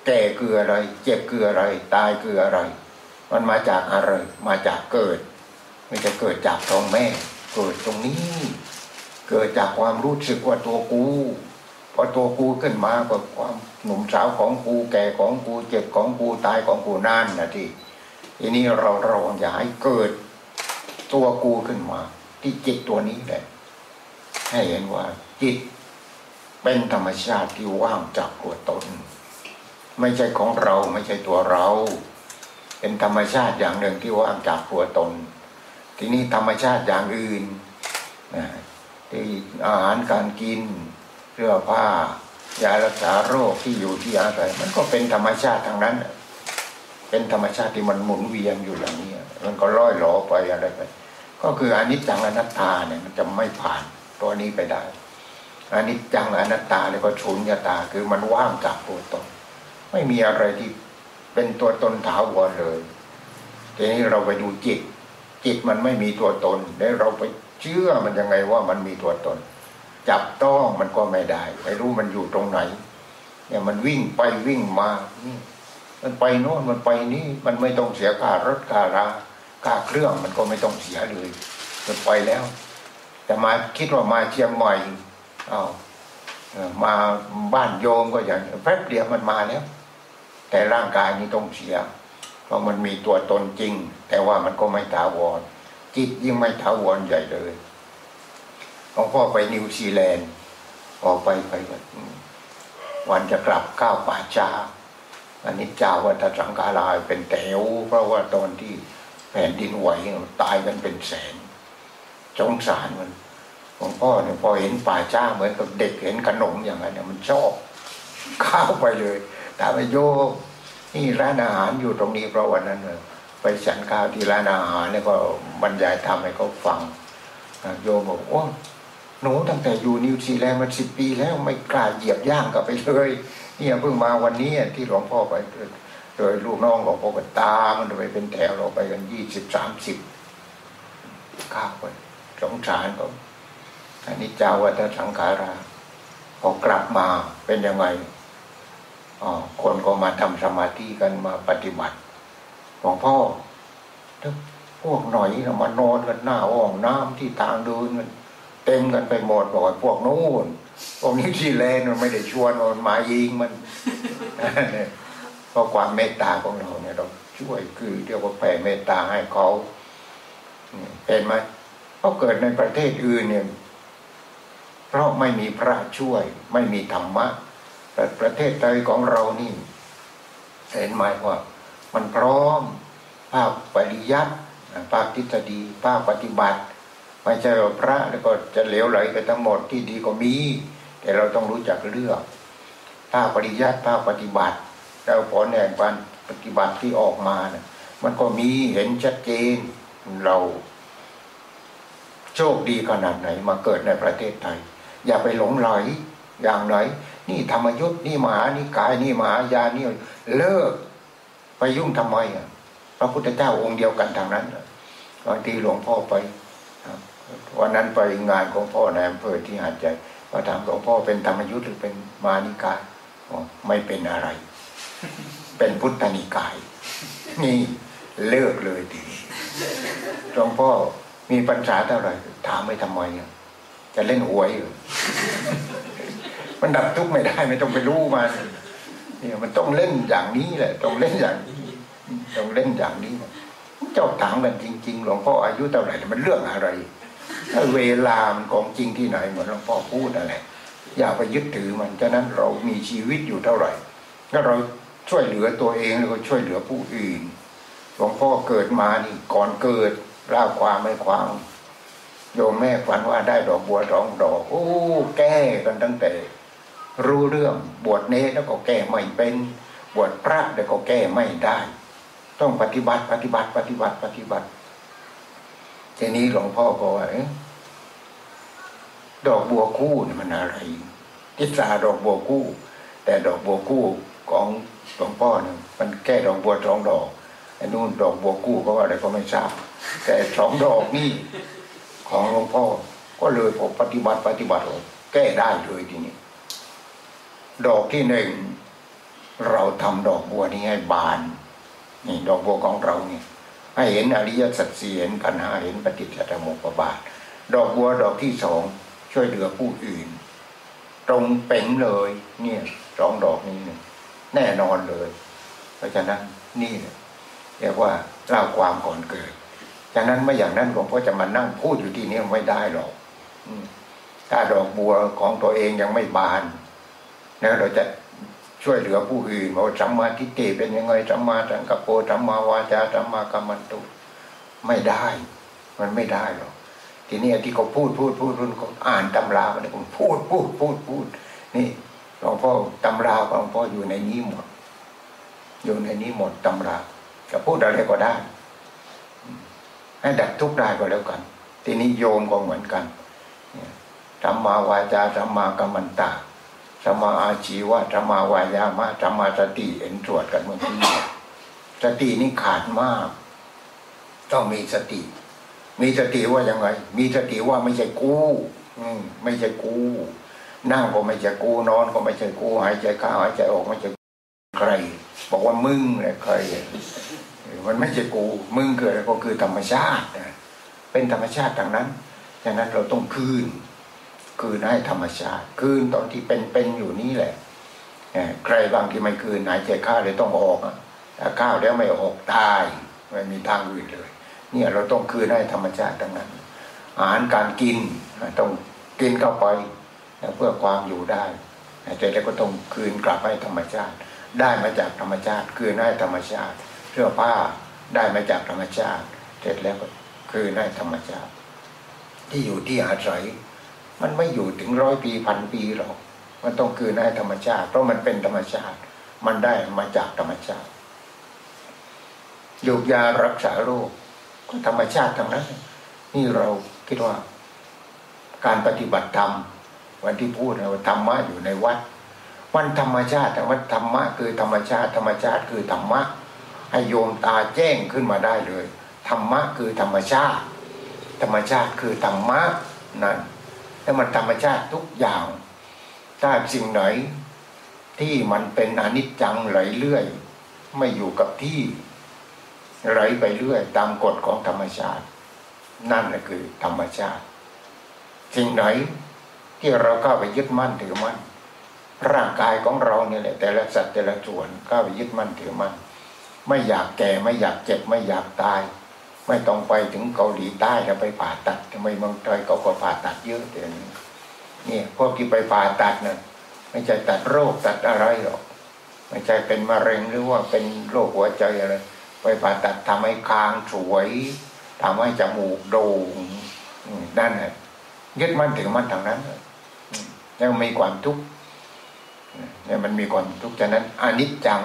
แก่คืออะไร เจ็บคืออะไร ตายคืออะไร มันมาจากอะไร มาจากเกิดไม่จะเกิดจากท้องแม่ เกิดตรงนี้ เกิดจากความรู้สึกว่าตัวกูพอตัวกูขึ้นมาก็ความหนุ่มสาวของกูแก่ของกูเจ็บของกูตายของกูนั่นนะที่ทีนี้เราเราอย่าให้เกิดตัวกูขึ้นมา ที่จิตตัวนี้แหละ ให้เห็นว่าจิตเป็นธรรมชาติที่ว่างจากตัวตน ไม่ใช่ของเราไม่ใช่ตัวเรา เป็นธรรมชาติอย่างหนึ่งที่ว่างจากตัวตน ทีนี้ธรรมชาติอย่างอื่นนะที่อาหารการกินเสื้อผ้ายารักษาโรคที่อยู่ที่อาศัยมันก็เป็นธรรมชาติทางนั้น เป็นธรรมชาติที่มันหมุนเวียนอยู่อย่างนี้มันก็ล่อยหลอไปอะไรไปก็คืออนิจจังอนัตตาเนี่ยมันจะไม่ผ่าน ตัวนี้ไปได้อันิจจังอนัตตาเลยก็ชุนยตาคือมันว่างจากตัวตน ไม่มีอะไรที่เป็นตัวตนถาวรเลย ทีนี้เราไปดูจิต จิตมันไม่มีตัวตน แล้วเราไปเชื่อมันยังไงว่ามันมีตัวตน จับต้องมันก็ไม่ได้ ไม่รู้มันอยู่ตรงไหน เนี่ยมันวิ่งไปวิ่งมานี่มันไปโน่นมันไปนี่มันไม่ต้องเสียค่ารถค่าราค่าเครื่องมันก็ไม่ต้องเสียเลยมันไปแล้ว แต่มาคิดว่ามาเชียงใหม่เอามาบ้านโยมก็อย่างแป๊บเดียวมันมาแล้ว แต่ร่างกายนี้ต้องเสีย เพราะมันมีตัวตนจริง แต่ว่ามันก็ไม่ถาวรจิตยิ่งไม่ถาวรใหญ่เลยหลวงพ่อไปนิวซีแลนด์ออกไปไปวันจะกลับข้าวป่าชาอันนี้เจ้าวัฏสังฆาราเป็นแถวเพราะว่าตอนที่แผ่นดินไหวตายกันเป็นแสน สงสารมันหลวงพ่อเนี่ยพอเห็นป่าช้าเหมือนกับเด็กเห็นขนมอย่างนั้นเนี่ยมันชอบเข้าไปเลยถามไปโยนี่ร้านอาหารอยู่ตรงนี้เพราะวันนั้นเลยไปฉันข้าวที่ร้านอาหารเนี่ยก็บรรยายทำให้เขาฟังโยมบอกว่าหนูตั้งแต่อยู่นิวซีแลนด์มาสิบปีแล้วไม่กล้าเหยียบย่างกับไปเลยเนี่ยเพิ่งมาวันนี้ที่หลวงพ่อไปโดยลูกน้องหลวงพ่อก็ตามมันไปเป็นแถวเราไปกันยี่สิบสามสิบข้าวไป สงสารเขาอันนี้เจ้าวัฏสังขาราพอกลับมาเป็นยังไงอ๋อคนก็มาทำสมาธิกันมาปฏิบัติหลวงพ่อพวกหน่อยมานอนกันหน้าห้องน้ำที่ทางเดินกันเต็มกันไปหมดบอกพวกนู้นพวกนี้ที่แลนมันไม่ได้ชวนมันมายิงมันเพราะความเมตตาของเราเนี่ยเราช่วยคือเรียกว่าแผ่เมตตาให้เขาเห็นไหม เขาเกิดในประเทศอื่นเนี่ยเพราะไม่มีพระช่วย ไม่มีธรรมะ แต่ประเทศไทยของเรานี่ เห็นไหมว่า มันพร้อมภาคปริยัติภาคทฤษฎีภาคปฏิบัติไม่ใช่ว่าพระแล้วก็จะเหลวไหลไปทั้งหมดที่ดีก็มี แต่เราต้องรู้จักเลือกภาคปริยัติภาคปฏิบัติแล้วผลแห่งการปฏิบัติที่ออกมานะมันก็มีเห็นชัดเจนเรา โชคดีขนาดไหนมาเกิดในประเทศไทย อย่าไปหลงไหลอย่างไหนนี่ธรรมยุทธ์นี่มหานิกายนี่มหายานี่เลิกไปยุ่งทำไมอะพระพุทธเจ้าองค์เดียวกันทางนั้นบางทีหลวงพ่อไปวันนั้นไปงานของพ่อในอำเภอที่หาดใหญ่ก็ถามหลวงพ่อเป็นธรรมยุทธ์หรือเป็นมานิกายไม่เป็นอะไร เป็นพุทธนิกาย นี่เลิกเลยทีหลวงพ่อ มีปัญหาเท่าไหร่ถามไม่ทำไมจะเล่นหวยอยู่มันดับทุกข์ไม่ได้ ไม่ต้องไปรู้มันเนี่ยมันต้องเล่นอย่างนี้แหละ ต้องเล่นอย่างนี้ต้องเล่นอย่างนี้เจ้าถามกันจริง ๆ หลวงพ่ออายุเท่าไหร่มันเรื่องอะไรถ้าเวลามันของจริงที่ไหน เหมือนหลวงพ่อพูดนั่นแหละอย่าไปยึดถือมันฉะนั้นเรามีชีวิตอยู่เท่าไหร่ถ้าเราช่วยเหลือตัวเองแล้วก็ช่วยเหลือผู้อื่นหลวงพ่อเกิดมานี่ก่อนเกิด เล่าความไม่ความโยมแม่ฝันว่าได้ดอกบัวสองดอกโอ้แก้กันตั้งแต่ รู้เรื่องบวชเนแล้วก็แก้ไม่เป็น บวชพระแล้วก็แก้ไม่ได้ ต้องปฏิบัติปฏิบัติปฏิบัติปฏิบัติทีนี้หลวงพ่อก็ว่าดอกบัวคู่นี่มันอะไรทิศาดอกบัวคู่ แต่ดอกบัวคู่ของหลวงพ่อเนี่ยมันแก้ดอกบัวสองดอกไอ้นู่นดอกบัวคู่ก็ว่าอะไรก็ไม่ทราบ แต่สองดอกนี่ของหลวงพ่อก็เลยผมปฏิบัติปฏิบัติแก้ได้เลยทีนี้ ดอกที่หนึ่งเราทำดอกบัวนี้ให้บาน นี่ดอกบัวของเราเนี่ยให้เห็นอริยสัจสี่เห็นปัญหาเห็นปฏิจจสมุปบาท ดอกบัวดอกที่สองช่วยเหลือผู้อื่น ตรงเป่งเลย เนี่ยสองดอกนี้เนี่ยแน่นอนเลย เพราะฉะนั้นนี่เรียกว่าเล่าความก่อนเกิด ฉะนั้นไม่อย่างนั้นหลวงพ่อจะมานั่งพูดอยู่ที่นี่ไม่ได้หรอกถ้าดอกบัวของตัวเองยังไม่บานนะเราจะช่วยเหลือผู้อื่นว่าสัมมาทิฏฐิเป็นยังไงสัมมาสังกัปโปสัมมาวาจาสัมมากัมมันตุไม่ได้ มันไม่ได้หรอกทีนี้ที่เขาพูดพูดพูดพูดเขาอ่านตำรามันผมพูดพูดพูดพูดนี่หลวงพ่อตำราของหลวงพ่ออยู่ในนี้หมด อยู่ในนี้หมดตำราจะพูดอะไรก็ได้ ให้ดับทุกข์ได้ก็แล้วกัน ทีนี้โยมก็เหมือนกันสัมมาวาจาสัมมากัมมันตาสัมมาอาชีวะสัมมาวายามะสัมมาสติเห็นตรวจกันเมื่อกี้สตินี่ขาดมาก ต้องมีสติ มีสติว่ายังไง มีสติว่าไม่ใช่กูอืมไม่ใช่กูนั่งก็ไม่ใช่กูนอนก็ไม่ใช่กูหายใจเข้าหายใจออกไม่ใช่ใคร บอกว่ามึงเลยใคร มันไม่ใช่กู มึงเกิดก็คือธรรมชาติเป็นธรรมชาติทางนั้นฉะนั้นเราต้องคืน คืนให้ธรรมชาติ คืนตอนที่เป็นเป็นอยู่นี่แหละใครบางที่ไม่คืนหายใจข้าเลยต้องออกถ้าข้าวแล้วไม่ออกตายไม่มีทางอื่นเลย เนี่ยเราต้องคืนให้ธรรมชาติทั้งนั้น อาหารการกินต้องกินเข้าไปเพื่อความอยู่ได้แต่แล้วก็ต้องคืนกลับให้ธรรมชาติ ได้มาจากธรรมชาติ คืนให้ธรรมชาติ สื้อผ้าได้มาจากธรรมชาติ เสร็จแล้วก็คือได้ธรรมชาติ ที่อยู่ที่อาศัย มันไม่อยู่ถึงร้อยปีพันปีหรอก มันต้องคือได้ธรรมชาติ เพราะมันเป็นธรรมชาติ มันได้มาจากธรรมชาติยูกยารักษาโรคก็ธรรมชาติทั้งนั้นนี่เราคิดว่า การปฏิบัติธรรมวันที่พูดว่าธรรมะอยู่ในวัด วันธรรมชาติแต่ว่าธรรมะคือธรรมชาติ ธรรมชาติคือธรรมะ ให้โยมตาแจ้งขึ้นมาได้เลย ธรรมะคือธรรมชาติ ธรรมชาติคือธรรมะนั่นแล้วมันธรรมชาติทุกอย่าง ถ้าสิ่งไหนที่มันเป็นอนิจจังไหลเรื่อย ไม่อยู่กับที่ไหลไปเรื่อย ตามกฎของธรรมชาติ นั่นแหละคือธรรมชาติ สิ่งไหนที่เราเข้าไปยึดมั่นถือมั่นร่างกายของเราเนี่ยแหละแต่ละสัตว์แต่ละส่วนเข้าไปยึดมั่นถือมั่น ไม่อยากแก่ไม่อยากเจ็บไม่อยากตาย ไม่ต้องไปถึงเกาหลีใต้แล้วไปผ่าตัดทำไมเมืองไทยเขาก็ผ่าตัดเยอะเดี๋ยวนี้เนี่ยพวกที่ไปผ่าตัดเนี่ยไม่ใช่ตัดโรคตัดอะไรหรอกไม่ใช่เป็นมะเร็งหรือว่าเป็นโรคหัวใจอะไรไปผ่าตัดทำให้คางสวยทำให้จมูกโด่งนั่นแหละยึดมั่นถึงมั่นทางนั้นแล้วมีความทุกข์เนี่ยมันมีความทุกข์ฉะนั้นอนิจจัง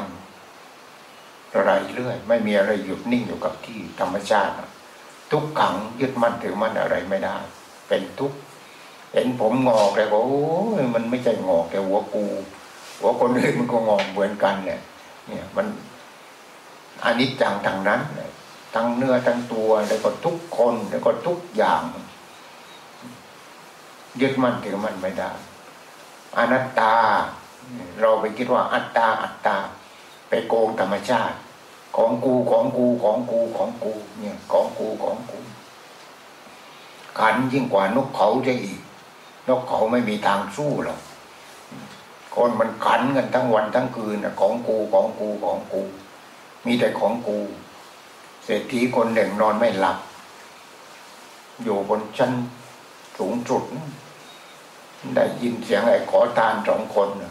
ไรเรื่อย ไม่มีอะไรหยุดนิ่งอยู่กับที่ธรรมชาติ ทุกขังยึดมั่นถือมั่นอะไรไม่ได้ เป็นทุกเห็นผมงอกเลยโอ้ยมันไม่ใช่งอกแต่หัวกูหัวคนอื่นมันก็งอกเหมือนกันเนี่ยเนี่ยมันอนิจจังทางนั้นทั้งเนื้อทั้งตัวแล้วก็ทุกคนแล้วก็ทุกอย่างยึดมั่นถือมั่นไม่ได้อนัตตา เราไปคิดว่าอัตตาอัตตา ไปโกงธรรมชาติ ของกูของกูของกูของกูเนี่ยของกูของกูขันยิ่งกว่านกเขาจะอีก นกเขาไม่มีทางสู้หรอกคนมันขันกันทั้งวันทั้งคืนนะของกูของกูของกู มีแต่ของกู เศรษฐีคนหนึ่งนอนไม่หลับ อยู่บนชั้นสูงสุด ได้ยินเสียงไอ้ขอทานสองคนน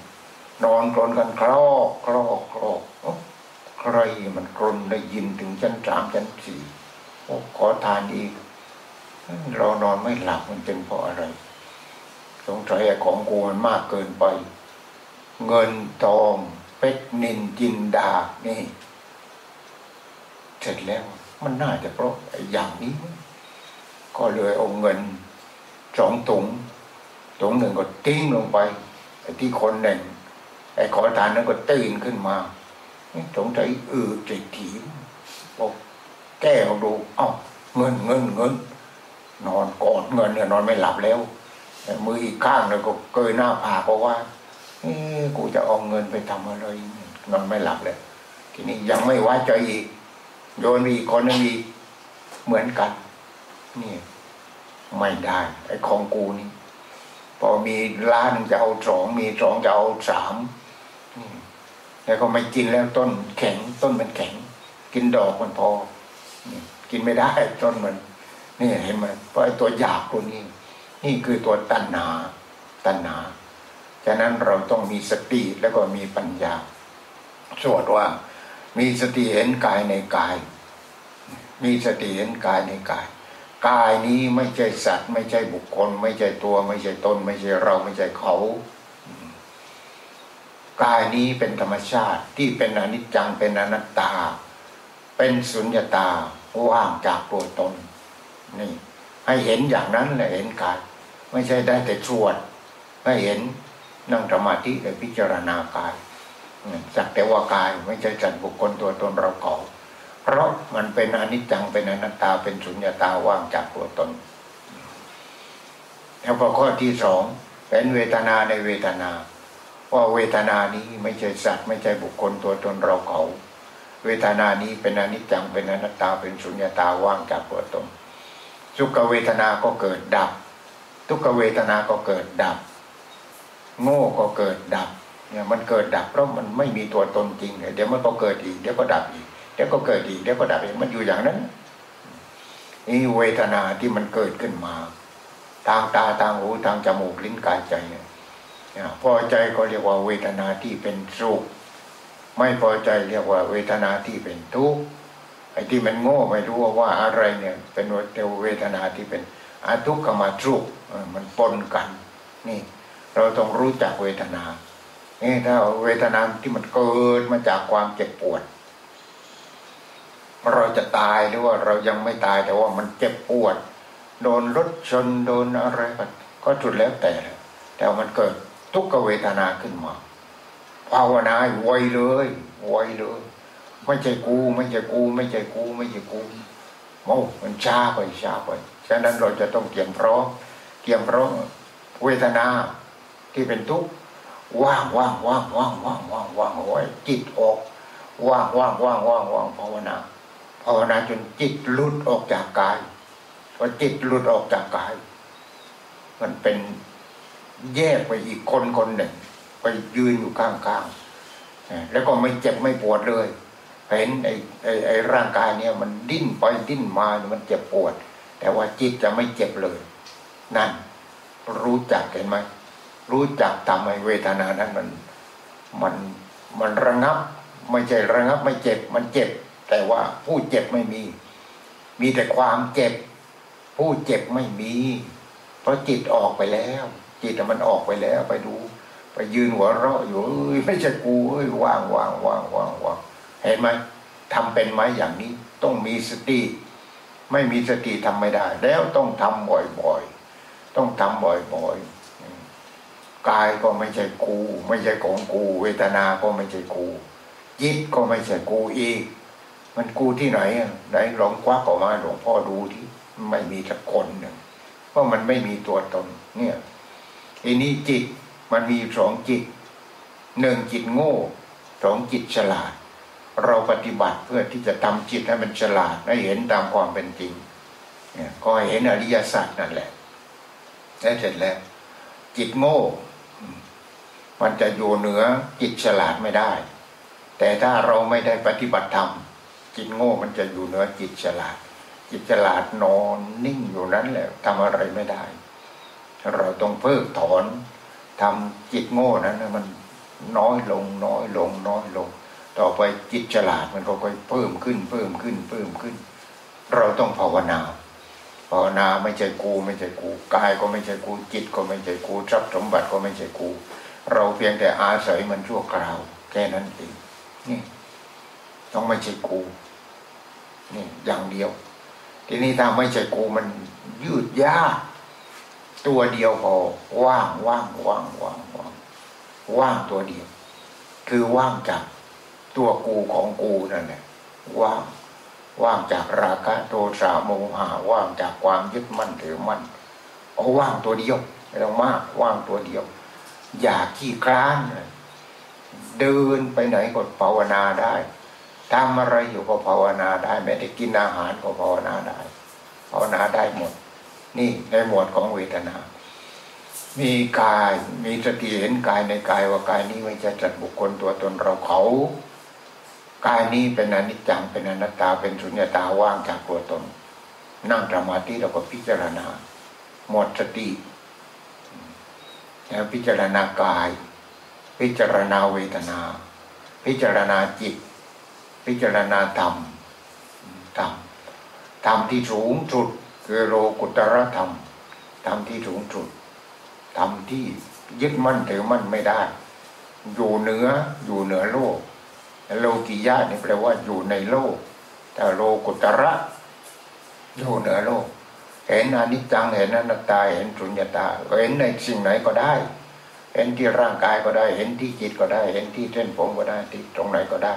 อนกรนกันคลอกคลอกคลอกใครมันกรนได้ยินถึงชั้นสามชั้นสี่ขอทานอีก เรานอนไม่หลับมันเป็นเพราะอะไร สงสัยของกูมันมากเกินไป เงินทองเพชรนินจินดานี่ เสร็จแล้วมันน่าจะเพราะอย่างนี้ ก็เลยเอาเงินสองถุงถุงหนึ่งก็ทิ้งลงไปที่คนหนึ่ง ไอ้ขอทานนั้นก็ตื่นขึ้นมาสงสัยเออเศรษฐีบอกแก้เอาดูเอ้าเงินเงินเงินนอนกอดเงินเนี่ยนอนไม่หลับแล้วมืออีกข้างเนี่ยก็เกยหน้าผากเพราะว่าเอ้กูจะเอาเงินไปทำอะไรนอนไม่หลับเลยทีนี้ยังไม่ไว้ใจอีกโยนอีกคนนึงอีกเหมือนกัน นี่ ไม่ได้ ไอ้ของกูนี่ พอมีล้านจะเอาสองมีสองจะเอาสาม แล้วก็ไม่กินแล้วต้นแข็งต้นมันแข็ง กินดอกมันพอ กินไม่ได้ต้นมันนี่เห็นไหมเพราะไอ้ตัวหยาบตัวนี้ นี่คือตัวตัณหาตัณหาฉะนั้นเราต้องมีสติแล้วก็มีปัญญา สวดว่า มีสติเห็นกายในกาย มีสติเห็นกายในกาย กายนี้ไม่ใช่สัตว์ ไม่ใช่บุคคล ไม่ใช่ตัว ไม่ใช่ตน ไม่ใช่เราไม่ใช่เขา กายนี้เป็นธรรมชาติที่เป็นอนิจจังเป็นอนัตตา เป็นสุญญตาว่างจากตัวตนนี่ให้เห็นอย่างนั้นแหละเห็นกายไม่ใช่ได้แต่ชวดให้เห็นนั่งสมาธิและพิจารณากายสักแต่ว่ากายไม่ใช่จัดบุคคลตัวตนเราเก่าเพราะมันเป็นอนิจจังเป็นอนัตตาเป็นสุญญตาว่างจากตัวตน แล้วก็ข้อที่สองเป็นเวทนาในเวทนา ว่าเวทนานี้ไม่ใช่สัตว์ไม่ใช่บุคคลตัวตนเราเขา เวทนานี้เป็นอนิจจังเป็นอนัตตาเป็นสุญญตาว่างจากตัวตนสุขเวทนาก็เกิดดับ ทุกขเวทนาก็เกิดดับ โง่ก็เกิดดับเนี่ยมันเกิดดับเพราะมันไม่มีตัวตนจริงเดี๋ยวมันก็เกิดอีกเดี๋ยวก็ดับอีกเดี๋ยวก็เกิดอีกเดี๋ยวก็ดับอีกมันอยู่อย่างนั้นนี่เวทนาที่มันเกิดขึ้นมา ทางตาทางหูทางจมูกลิ้นกายใจเนี่ย พอใจก็เรียกว่าเวทนาที่เป็นสุขไม่พอใจเรียกว่าเวทนาที่เป็นทุกข์ไอ้ที่มันโง่ไม่รู้ว่าอะไรเนี่ย เป็นเวทนาที่เป็นอทุกขมาทุกมันปนกัน นี่ เราต้องรู้จักเวทนานี่ถ้าเวทนาที่มันเกิดมาจากความเจ็บปวด เราจะตายหรือว่าเรายังไม่ตายแต่ว่ามันเจ็บปวด โดนรถชนโดนอะไรก็ก็จุดแล้วแต่แต่มันเกิด ทุกขเวทนาขึ้นมาภาวนาไวเลยไวเลย ไม่ใช่กู ไม่ใช่กู ไม่ใช่กู ไม่ใช่กูโอ้มันช้าไปช้าไปฉะนั้นเราจะต้องเกี่ยมพร้อมเกี่ยมพร้อมเวทนาที่เป็นทุกข์ว่างว่างว่างว่างว่างว่างว่างไว้จิตออกว่างว่างว่างว่างว่างภาวนาภาวนาจนจิตหลุดออกจากกายพอจิตหลุดออกจากกาย มันเป็น แยกไปอีกคนคนหนึ่งไปยืนอยู่ข้างๆแล้วก็ไม่เจ็บไม่ปวดเลยเห็นไอ้ไอ้ไอ้ร่างกายเนี่ยมันดิ้นไปดิ้นมามันเจ็บปวด แต่ว่าจิตจะไม่เจ็บเลย นั่น รู้จักเห็นไหมรู้จักทำให้เวทนานั้นมันมันมันระงับ ไม่ใช่ระงับไม่เจ็บ มันเจ็บ แต่ว่าผู้เจ็บไม่มี มีแต่ความเจ็บ ผู้เจ็บไม่มี เพราะจิตออกไปแล้ว จิตมันออกไปแล้วไปดู ไปยืนหัวเราะอยู่เอ้ยไม่ใช่กูเอ้ยว่างว่างว่างว่างว่างเห็นไหมทำเป็นไหมอย่างนี้ต้องมีสติ ไม่มีสติทำไม่ได้ แล้วต้องทำบ่อยๆต้องทำบ่อยๆกายก็ไม่ใช่กู ไม่ใช่ของกู เวทนาก็ไม่ใช่กูจิตก็ไม่ใช่กูอีก มันกูที่ไหนไหนลองควักออกมาหลวงพ่อดูที่ไม่มีสักคนหนึ่งเพราะมันไม่มีตัวตนเนี่ย อันนี้จิตมันมีสองจิตหนึ่งจิตโง่สองจิตฉลาด เราปฏิบัติเพื่อที่จะทำจิตให้มันฉลาดให้เห็นตามความเป็นจริงเนี่ยก็เห็นอริยสัจนั่นแหละได้เสร็จแล้ว จิตโง่ มันจะอยู่เหนือจิตฉลาดไม่ได้ แต่ถ้าเราไม่ได้ปฏิบัติธรรมจิตโง่มันจะอยู่เหนือจิตฉลาด จิตฉลาดนอนนิ่งอยู่นั้นแหละทำอะไรไม่ได้ เราต้องเพิกถอนทำจิตโง่นั้นมันน้อยลงน้อยลงน้อยลง ต่อไปจิตฉลาดมันก็ค่อยเพิ่มขึ้น เพิ่มขึ้นเพิ่มขึ้น เราต้องภาวนาภาวนาไม่ใช่กูไม่ใช่กูกายก็ไม่ใช่กูจิตก็ไม่ใช่กูทรัพย์สมบัติก็ไม่ใช่กู เราเพียงแต่อาศัยมันชั่วคราว แค่นั้นเองนี่ต้องไม่ใช่กูนี่อย่างเดียว ทีนี้ถ้าไม่ใช่กูมันยืดยาก ตัวเดียวพอว่างว่างว่างว่างว่างว่างตัวเดียว คือว่างจากตัวกูของกูนั่นแหละว่างว่างจากราคะโทสะโมหะว่างจากความยึดมั่นถือมั่นเอาว่างตัวเดียวไม่ต้องมากว่างตัวเดียว อย่าขี้คร้านเดินไปไหนก็ภาวนาได้ทำอะไรอยู่ก็ภาวนาได้แม้แต่กินอาหารก็ภาวนาได้ภาวนาได้หมด นี่ในหมวดของเวทนา มีกายมีสติเห็นกายในกายว่ากายนี้ไม่ใช่จัดบุคคลตัวตนเราเขา กายนี้เป็นอนิจจังเป็นอนัตตาเป็นสุญญตาว่างจากตัวตน นั่งสมาธิเราก็พิจารณา หมดสติแล้วพิจารณากาย พิจารณาเวทนา พิจารณาจิต พิจารณาธรรมธรรมธรรมที่สูงสุด คือโลกุตรธรรมธรรมที่สูงสุดธรรมที่ยึดมั่นถือมั่นไม่ได้ อยู่เหนืออยู่เหนือโลกโลกิยะนี่แปลว่าอยู่ในโลก แต่โลกุตระอยู่เหนือโลก เห็นอนิจจังเห็นอนัตตาเห็นสุญญตาเห็นในสิ่งไหนก็ได้ เห็นที่ร่างกายก็ได้ เห็นที่จิตก็ได้ เห็นที่เส้นผมก็ได้ที่ตรงไหนก็ได้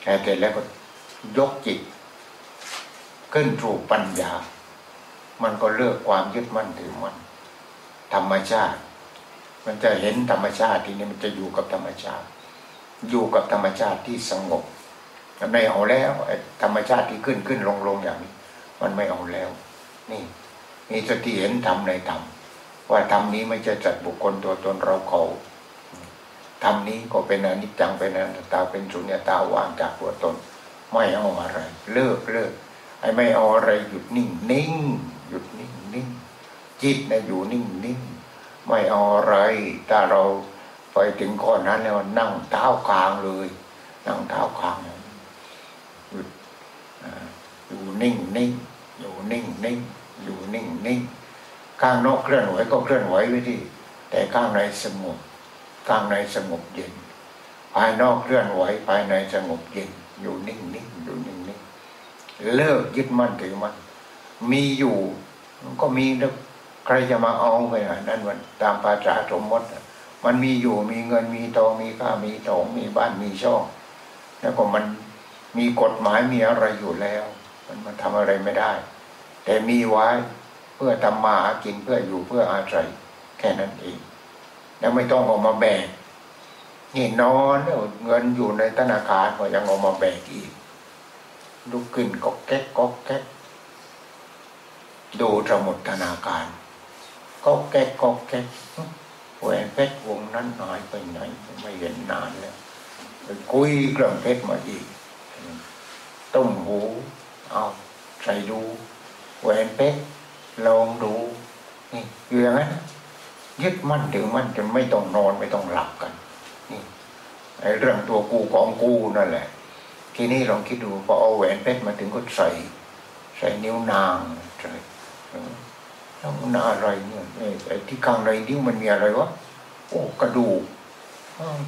แค่เสร็จแล้วก็ยกจิต ขึ้นสู่ปัญญา มันก็เลิกความยึดมั่นถือมั่นธรรมชาติ มันจะเห็นธรรมชาติทีนี้มันจะอยู่กับธรรมชาติ อยู่กับธรรมชาติที่สงบมันไม่เอาแล้วธรรมชาติที่ขึ้นขึ้นลงลงอย่างนี้ มันไม่เอาแล้ว นี่มีสติเห็นธรรมในธรรมว่าธรรมนี้ไม่จะจัดบุคคลตัวตนเราเขาธรรมนี้ก็เป็นอนิจจังเป็นอนัตตาเป็นสุญญตาว่างจากตัวตน ไม่เอาอะไร เลิกเลิก ไอ้ไม่เอาอะไรหยุดนิ่งนิ่งหยุดนิ่งนิ่งจิตนะอยู่นิ่งนิ่งไม่เอาอะไรถ้าเราไปถึงข้อนั้นแล้วนั่งเท้าคางเลย นั่งเท้าคางหยุดอยู่นิ่งนิ่งอยู่นิ่งนิ่งอยู่นิ่งนิ่งข้างนอกเคลื่อนไหวก็เคลื่อนไหวไว้ที่แต่ข้างในสงบข้างในสงบเย็น ภายนอกเคลื่อนไหวภายในสงบเย็น อยู่นิ่งนิ่งอยู่นิ่ง เลิกยึดมั่นถือมั่นมีอยู่ก็มีแล้วใครจะมาเอาไปนั่นมันตามภาษาสมมติมันมีอยู่มีเงินมีทองมีข้ามีทองมีบ้านมีช่องแล้วก็มันมีกฎหมายมีอะไรอยู่แล้ว มันมันทำอะไรไม่ได้ แต่มีไว้เพื่อทำมาหากินเพื่ออยู่เพื่ออาศัยแค่นั้นเอง แล้วไม่ต้องออกมาแบกนี่นอนเงินอยู่ในธนาคารก็ยังออกมาแบกอีก ลุกขึ้นก็แก๊กก็แก๊กดูสมุดธนาคาร ก็แก๊กก็แก๊กแหวนเพชรวงนั้นหายไปไหนไม่เห็นนานแล้วไปคุยเครื่องเพชรมาอีกต้มหูเอาใส่ดูแหวนเพชรลองดูนี่อยู่อย่างนั้นยึดมั่นถือมั่นจนไม่ต้องนอนไม่ต้องหลับกันนี่ไอ้เรื่องตัวกูของกูนั่นแหละ ทีนี้ลองคิดดูพอเอาแหวนเพชรมาถึงก็ใส่ ใส่นิ้วนางใส่แล้วมันอะไรเนี่ยไอ้ที่ข้างในนิ้วมันมีอะไรวะโอ้กระดูก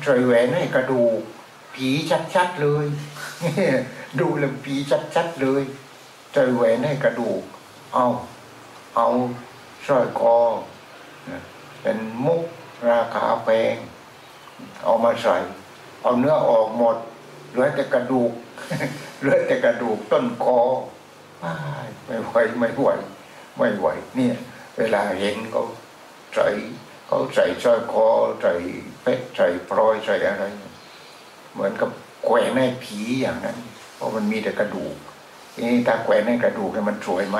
ใส่แหวนให้กระดูก ผีชัดๆเลยดูแล้วผีชัดๆเลยใส่แหวนให้กระดูก เอาเอาสร้อยคอเป็นมุกราคาแพงเอามาใส่ เอาเนื้อออกหมดเหลือแต่กระดูก เหลือแต่กระดูกต้นคอไม่ไหวไม่ไหวไม่ไหวเนี่ย เวลาเห็นเขาใส่เขาใส่สร้อยคอใส่เพชรใส่พลอยใส่อะไร เหมือนกับแขวนให้ผีอย่างนั้น เพราะมันมีแต่กระดูกนี่ถ้าแขวนให้กระดูกมันสวยไหม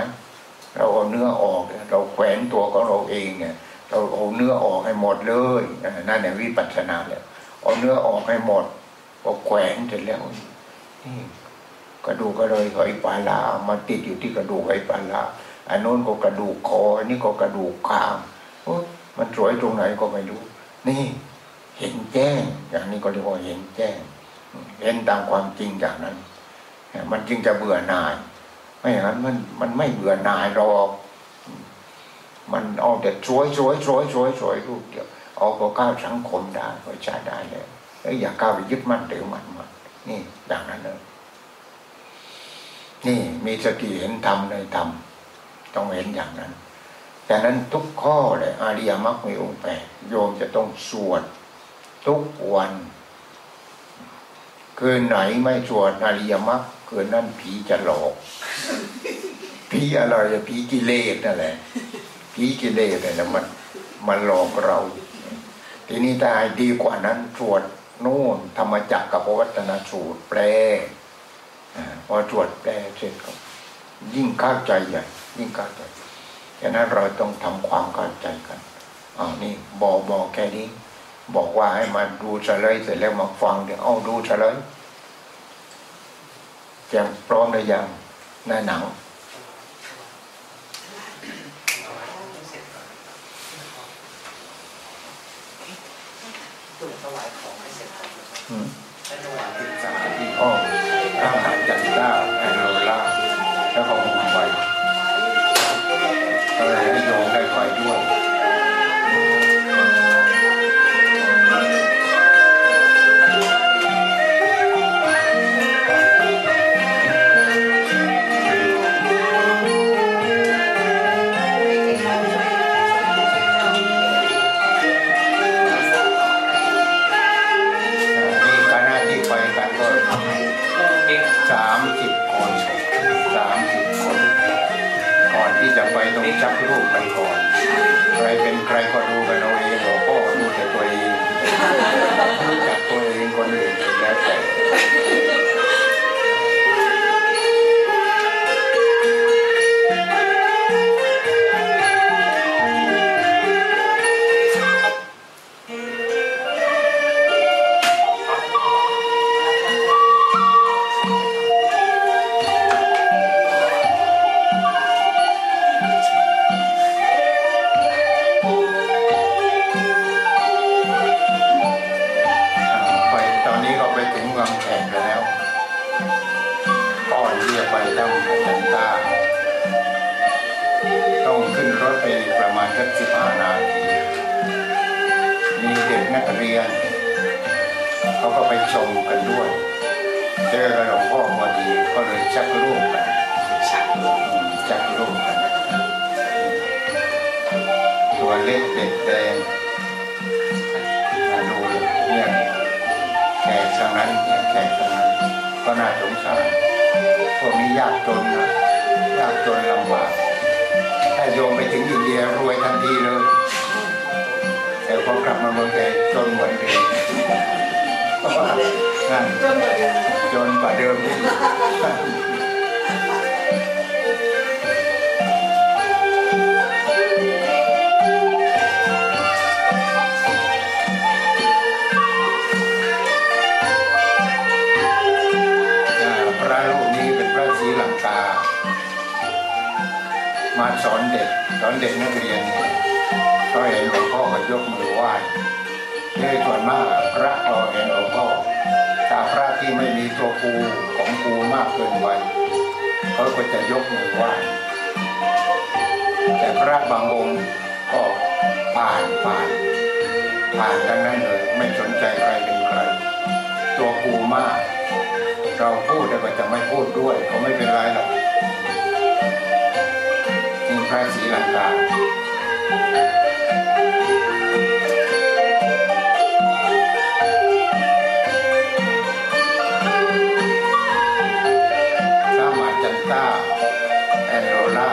เราเอาเนื้อออกเราแขวนตัวของเราเองเนี่ยเราเอาเนื้อออกให้หมดเลยนั่นแหละวิปัสสนาแล้วเอาเนื้อออกให้หมดก็แขวนเสร็จแล้วนี่ กระดูกก็เลยหอยปลาลามาติดอยู่ที่กระดูกหอยปลาลาอันโน้นก็กระดูกคออันนี้ก็กระดูกคางโอ้มันสวยตรงไหนก็ไม่รู้ นี่ เห็นแจ้ง อย่างนี้ก็เรียกว่าเห็นแจ้ง เห็นตามความจริงอย่างนั้น มันจึงจะเบื่อหน่าย ไม่อย่างนั้นมันมันไม่เบื่อหน่ายหรอก มันเอาแต่สวยสวยสวยสวยสวยรูปเดียวเอาก็ก้าวสังคมได้ก็ใช้ได้แล้วแล้วอย่าก้าวไปยึดมั่นถือมันมัน นี่อย่างนั้นเลยนี่มีสติเห็นธรรมในธรรมต้องเห็นอย่างนั้นแต่นั้นทุกข้อเลยอาริยมรรคมีองค์แปดโยมจะต้องสวดทุกวัน คืนไหนไม่สวดอาริยมรรคคืนนั้นผีจะหลอกผีอะไรผีกิเลสนั่นแหละผีกิเลสเนี่ยมันมันหลอกเรา ทีนี้ถ้าดีกว่านั้นสวด นู่นธรรมจักรกับวัฒนสูตรแปลพอสวดแปลเสร็จก็ยิ่งเข้าใจใหญ่ยิ่งเข้าใจฉะนั้นเราต้องทำความเข้าใจกันอ๋อนี่บอกบอกแค่นี้ บอกว่าให้มาดูเฉลยเสร็จแล้วมาฟังเดี๋ยวเอาดูเฉลยแจมพร้อมหรือยังหน้าหนังอืมอ๋ อ ถไปประมาณสักสิบห้านาทีมีเด็กนักเรียน เขาก็ไปชมกันด้วย เจอกับหลวงพ่อพอดีก็เลยชักรูปกันอืมชักรูปกันตัวเล็กเด็กแดงดูเนี่ยแขกทางนั้นเนี่ยแขกทางนั้นก็น่าสงสารพวกนี้ยากจนนะยากจนลำบากาโยมไปถึงอินเดียรวยทันทีเลย แต่พอกลับมาเมืองไทยจนเหมือนเดิมเพราะว่านั่นจนกว่าเดิม สอนเด็ก สอนเด็กนักเรียน ก็เห็นหลวงพ่อก็ยกมือไหว้เลยส่วนมากพระก็เห็นหลวงพ่อถ้าพระที่ไม่มีตัวครูของครูมากเกินไปเขาก็จะยกมือไหว้แต่พระบางองค์ก็ผ่านผ่านผ่านทั้งนั้นเลยไม่สนใจใครเป็นใคร ตัวครูมาก เราพูดแต่ก็จะไม่พูดด้วยก็ไม่เป็นไรหรอก พระศรีลังกาสามาจันตาแอนโรล่า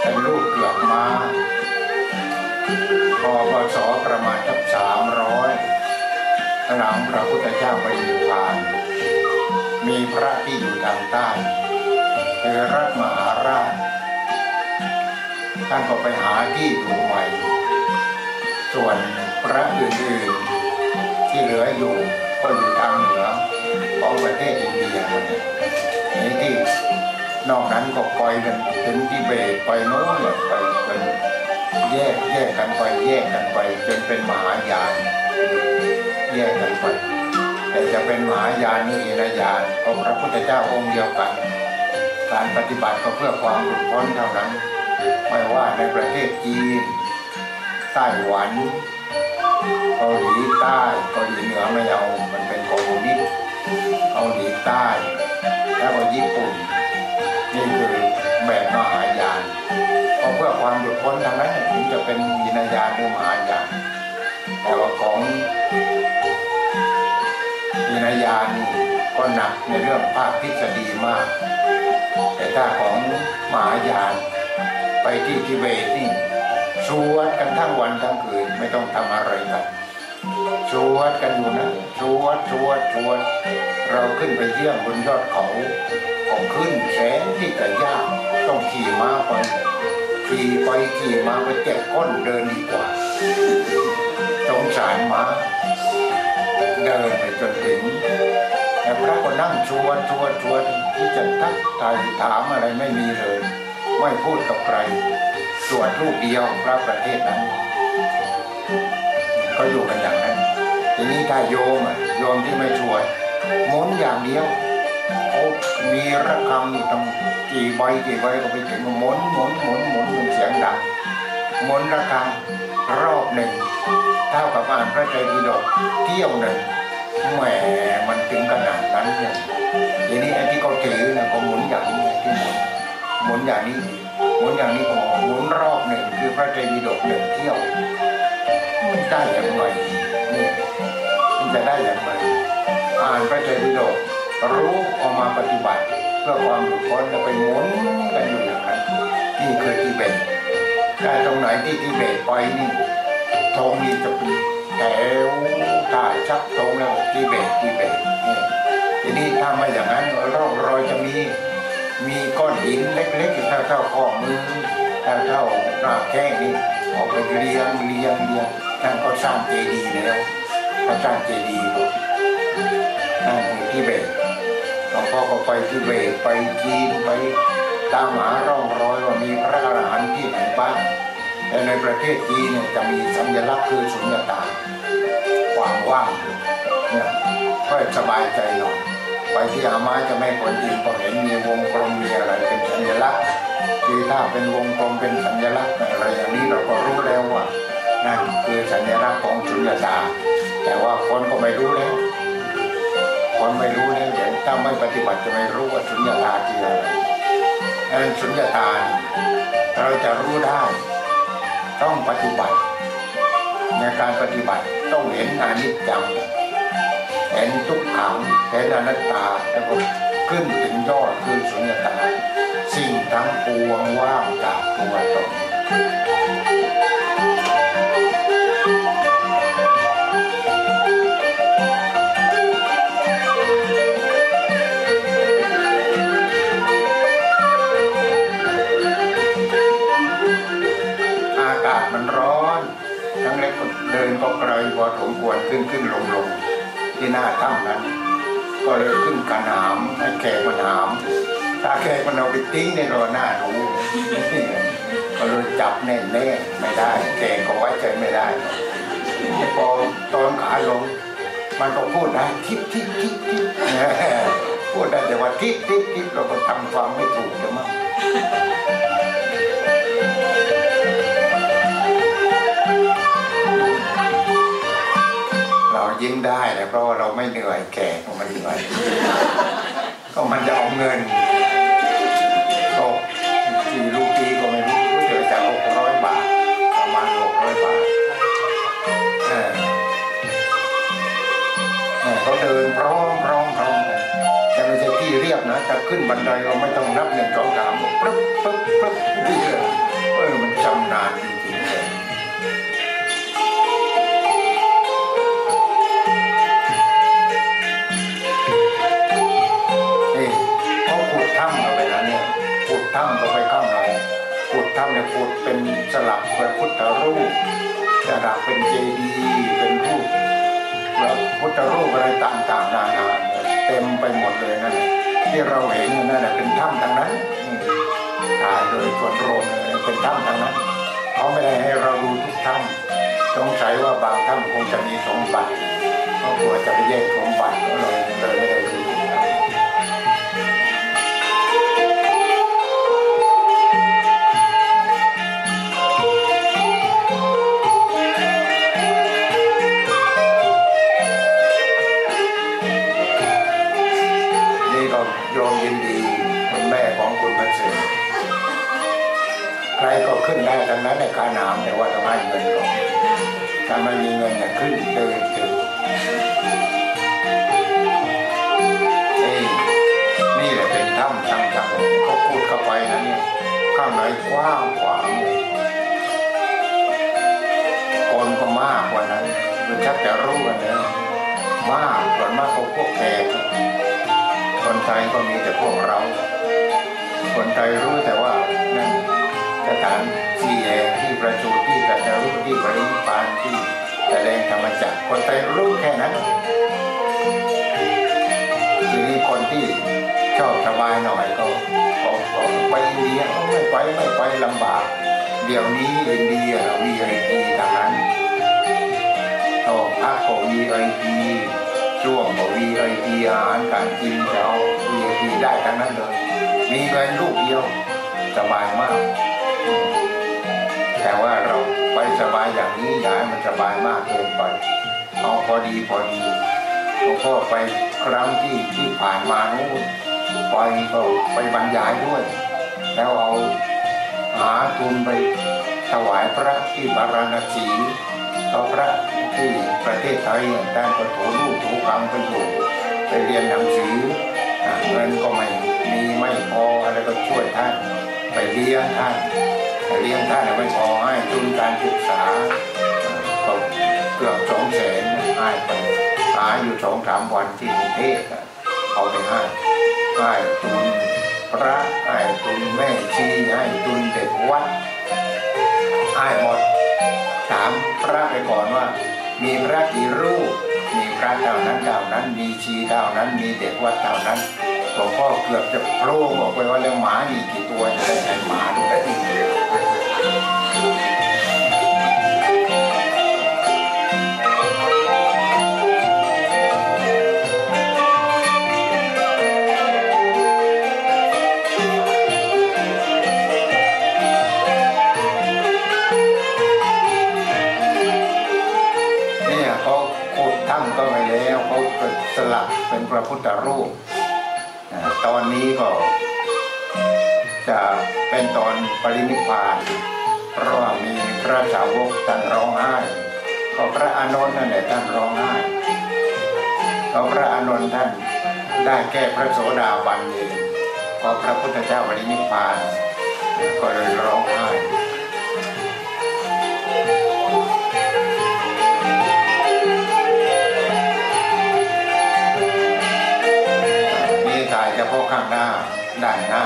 เป็นลูกเกือกม้าพอพศประมาณสักสามร้อยหลังพระพุทธเจ้าไปนิพพาน มีพระที่อยู่ทางใต้คือรัฐมหาราช ท่านก็ไปหาที่อยู่ใหม่ส่วนพระอื่นๆที่เหลืออยู่ก็อยู่ทางเหนือของประเทศอินเดียนี่ที่นอกนั้นก็ปล่อยกันถึงทิเบตไปโน้นเนี่ยไปกันแยกแยกกันไปแยกกันไป จนเป็นมหายานแยกกันไปแต่จะเป็นมหายานนี่อินายานของพระพุทธเจ้าองค์เดียวกัน การปฏิบัติก็เพื่อความหลุดพ้นเท่านั้น ว่าในประเทศจีนไต้หวันเกาหลีใต้เกาหลีเหนือไม่เอามันเป็นคอมมิวนิสต์เกาหลีใต้ แล้วก็ญี่ปุ่น นี่คือแบบมหายานเพราะเพื่อความหลุดพ้นทางนั้นถึงจะเป็นยินายานหรือมหายานแต่ว่าของยินายานนี่ก็หนักในเรื่องภาคทฤษฎีมาก แต่ถ้าของมหายาน ไปที่ทิเบตนี่สวดกันทั้งวันทั้งคืนไม่ต้องทำอะไรกันสวดกันอยู่นะสวดสวดสวดเราขึ้นไปเยี่ยมบนยอดเขาของขึ้นแสนที่จะยากต้องขี่ม้าไปขี่ไปขี่มาไปเจ็บก้นเดินดีกว่าสงสารม้าเดินไปจนถึงแต่พระก็นั่งชวนชวนชวนที่จะทักทายถามอะไรไม่มีเลย ไม่พูดกับใครสวดรูปเดียวพระประเทศนั้นก็อยู่กันอย่างนั้นทีนี้ถ้าโยมอะโยมที่ไม่ชวดหมุนอย่างเดียวโอ้มีระฆังอยู่ตั้งกี่ใบกี่ใบก็ไปถึงหมุนหมุนหมุนหมุนเป็นเสียงดังหมุนระฆังรอบหนึ่งเท่ากับอ่านพระไตรปิฎกเที่ยวหนึ่งแหมมันถึงขนาดนั้นเนี่ยทีนี้ไอ้ที่เขาถือนี่ยเขาหมุนอย่างนี้ที่หมุน หมุนอย่างนี้หมุนอย่างนี้พอหมุนรอบหนึ่งคือพระไตรปิฎกหนึ่งเที่ยวมันได้อย่างไรนี่มันจะได้อย่างไรอ่านพระไตรปิฎกรู้เออกมาปฏิบัติ เพื่อความหลุดพ้นแล้วไปหมุนกันอยู่อย่างนั้นนี่คือทิเบตแต่ตรงไหนที่ทิเบตไปนี่ธงนี่จะเป็นแถวถ่ายชักธงแล้วทิเบตทิเบตนี่ทีนี้ถ้าไม่อย่างนั้นร่องรอยจะมี มีก้อนหินเล็กๆเท่าเท่าข้อมือเท่าเท่าหน้าแข้งนี่ออกไปเรียงเรียงเรียงนั่นก็สร้างเจดีย์แล้วก็สร้างเจดีย์นั่นคือทิเบตหลวงพ่อก็ไปที่เบตไปจีนไปตามหาร่องรอยว่ามีพระอรหันต์ที่ไหนบ้างแต่ในประเทศจีนเนี่ยจะมีสัญลักษณ์คือสุญญตาความว่างเนี่ยก็สบายใจหน่อย ไปที่อามาจะไม่คนอินก็เห็นมีวงกลมมีอะไรเป็นสัญลักษณ์คือถ้าเป็นวงกลมเป็นสัญลักษณ์อะไรอย่างนี้เราก็รู้แล้วว่านั่นคือสัญลักษณ์ของสุญญตา แต่ว่าคนก็ไม่รู้แล้วคนไม่รู้เนี่ยเดี๋ยวถ้าไม่ปฏิบัติจะไม่รู้ว่าสุญญตาคืออะไรนั้นสุญญตาเราจะรู้ได้ ต้องปฏิบัติในการปฏิบัติต้องเห็นอนิจจัง เห็นทุกขังเห็นอนัตตาแล้วก็ขึ้นถึงยอดคือสุญญตาสิ่งทั้งปวงว่างจากตัวตนอากาศมันร้อน ทั้งเล็กเดินก็ไกลพอถมควรขึ้นขึ้นลงลง ที่หน้าถ้ำนั้น ก็เลยขึ้นกระหนามให้แขกมันหามถ้าแขกมันเอาไปทิ้งในรอหน้าดูก็เลยจับแน่แน่ไม่ได้ แขกก็ไว้ใจไม่ได้พอตอนขาลง มันก็พูดได้ทิปทิปทิปทิปพูดได้แต่ว่าทิปทิปทิปเราก็ทำฟังไม่ถูกแล้วมั้ง เรายิ้มได้แต่เพราะว่าเราไม่เหนื่อยแก่ก็มันเหนื่อยก็มันจะเอาเงินตกกี่รูปีก็ไม่รู้รู้สึกจะหกร้อยบาทประมาณหกร้อยบาทเออเนี่ยเขาเดินพร้อมพร้อมพร้อมกันแต่ไม่ใช่ที่เรียบนะจะขึ้นบันไดเราไม่ต้องนับหนึ่งสองสามปึ๊บปึ๊บปึ๊บที่เดียวเออมันจำนานจริงๆ ถ้ำเข้าไปข้างในขุดถ้ำเนี่ยขุดเป็นสลักพระพุทธรูปจะดักเป็นเจดีย์เป็นรูปพระพุทธรูปอะไรต่างๆนานาเนี่ยเต็มไปหมดเลยนั่นน่ะที่เราเห็นนั่นแหละเป็นถ้ำทั้งนั้นถ่ายโดยส่วนรวมเลยเป็นถ้ำทั้งนั้นเขาไม่ได้ให้เราดูทุกถ้ำสงสัยว่าบางถ้ำคงจะมีสมบัติเพราะกลัวจะไปแย่งสมบัติก็เลยเลยไม่ได้ ขึ้นได้ทั้งนั้นในการหนามแต่ว่าต้องให้เงินก่อนถ้าไม่มีเงินเนี่ยขึ้นเดินถึงนี่นี่แหละเป็นถ้ำถ้ำถ้ำเขาพูดเข้าไปนะเนี่ยข้างในกว้างขวางคนก็มากกว่านั้นคือชักจะรู้กันแล้วมากส่วนมากพวกพวกแขกคนไทยก็มีแต่พวกเรา คนไทยรู้แต่ว่า สถานที่แห่งที่ประจูที่ตรัสรู้ที่ปรินิพานที่แสดงธรรมจักรคนไทยรู้แค่นั้นทีนี้คนที่ชอบสบายหน่อยก็ก็ก็ไปอินเดียก็ไม่ไปไม่ไปลำบาก เดี๋ยวนี้อินเดียวีไอพีทางนั้นต่อพักก็วีไอพีช่วงก็วีไอพีอาหารการกินจะเอาวีไอพีได้ทั้งนั้นเลยมีเงินลูกเดียวสบายมาก แต่ว่าเราไปสบายอย่างนี้อย่าให้มันสบายมากเกินไป เอาพอดีพอดีหลวงพ่อไปครั้งที่ที่ผ่านมานู้นไปก็ไปบรรยายด้วย แล้วเอาหาทุนไปถวายพระที่บาราณสีเอาพระที่ประเทศไทยท่านก็ถูรูปถูกังไปอยู่ไปเรียนหนังสือเงินก็ไม่มีไม่พออะไรก็ช่วยท่าน ไปเลี้ยงท่านไปเลี้ยงท่านไม่พอให้ทุนการศึกษาก็เกือบสองแสนให้ไปหาอยู่สองสามวันที่กรุงเทพอะเอาไปให้ให้ทุนพระให้ทุนแม่ชีให้ทุนเด็กวัดให้หมดถามพระไปก่อนว่า มีพระกี่รูป มีพระเท่านั้นเท่านั้น มีชีเท่านั้น มีเด็กวัดเท่านั้นหลวงพ่อเกือบจะโปร่งออกไปว่าแล้วหมามีกี่ตัวจะได้ใช้หมาด้วยเนี่ย ระพุทธรูป ตอนนี้ก็จะเป็นตอนปรินิพพาน เพราะว่ามีพระสาวกท่านร้องไห้ก็พระอานนท์นั่นแหละท่านร้องไห้ก็พระอานนท์ท่านได้แก้พระโสดาบันเองพอพระพุทธเจ้าปรินิพพาน ก็เลยร้องไห้ พาะข้างหน้าด้านหน้า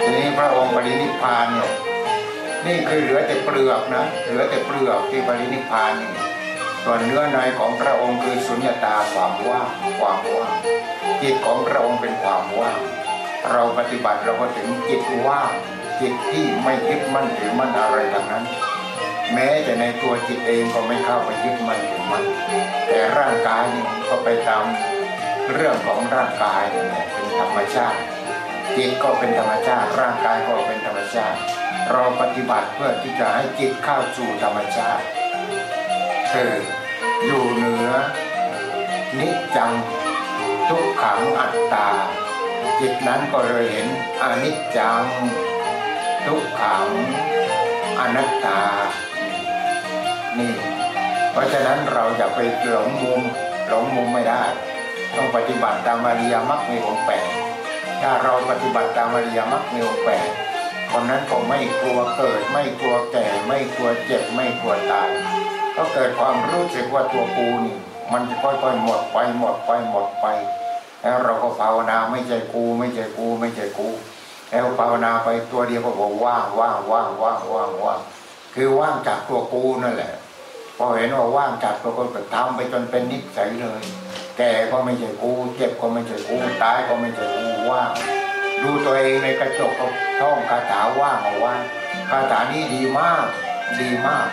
ทีนี้พระองค์ปรินิพพานเนี่ยนี่คือเหลือแต่เปลือกนะเหลือแต่เปลือกที่ปรินิพพานนี่ส่วนเนื้อในของพระองค์คือสุญญตาความว่างความว่างจิตของพระองค์เป็นความว่างเราปฏิบัติเราก็ถึงจิตว่างจิตที่ไม่ยึดมั่นถือมั่นอะไรทั้งนั้น แม้แต่ในตัวจิตเองก็ไม่เข้าไปยึดมั่นถือมั่นแต่ร่างกายนี่ก็ไปตาม เรื่องของร่างกายนี่แหละเป็นธรรมชาติจิตก็เป็นธรรมชาติ ร่างกายก็เป็นธรรมชาติ เราปฏิบัติเพื่อที่จะให้จิตเข้าสู่ธรรมชาติคืออยู่เหนือ นิจจังทุกขังอัตตา จิตนั้นก็เลยเห็นอนิจจัง ทุกขังอนัตตา นี่ เพราะฉะนั้นเราอย่าไปหลงมุมหลงมุมไม่ได้ ต้องปฏิบัติตามอริยมรรคมีองค์แปดถ้าเราปฏิบัติตามอริยมรรคมีองค์แปดคนนั้นก็ไม่กลัวเกิด ไม่กลัวแก่ ไม่กลัวเจ็บไม่กลัวตาย ก็เกิดความรู้สึกว่าตัวกูนี่มันจะค่อยๆหมดไปหมดไปหมดไป แล้วเราก็ภาวนาไม่ใช่กู ไม่ใช่กู ไม่ใช่กู แล้วภาวนาไปตัวเดียวก็บอกว่างว่างว่างว่างว่างว่างคือว่างจากตัวกูนั่นแหละพอเห็นว่าว่างจากตัวกูก็ทำไปจนเป็นนิสัยเลย แก่ก็ไม่ใช่กูเจ็บก็ไม่ใช่กูตายก็ไม่ใช่กูว่างดูตัวเองในกระจกก็ท่องคาถาว่างเอาไว้คาถานี้ดีมากดีมาก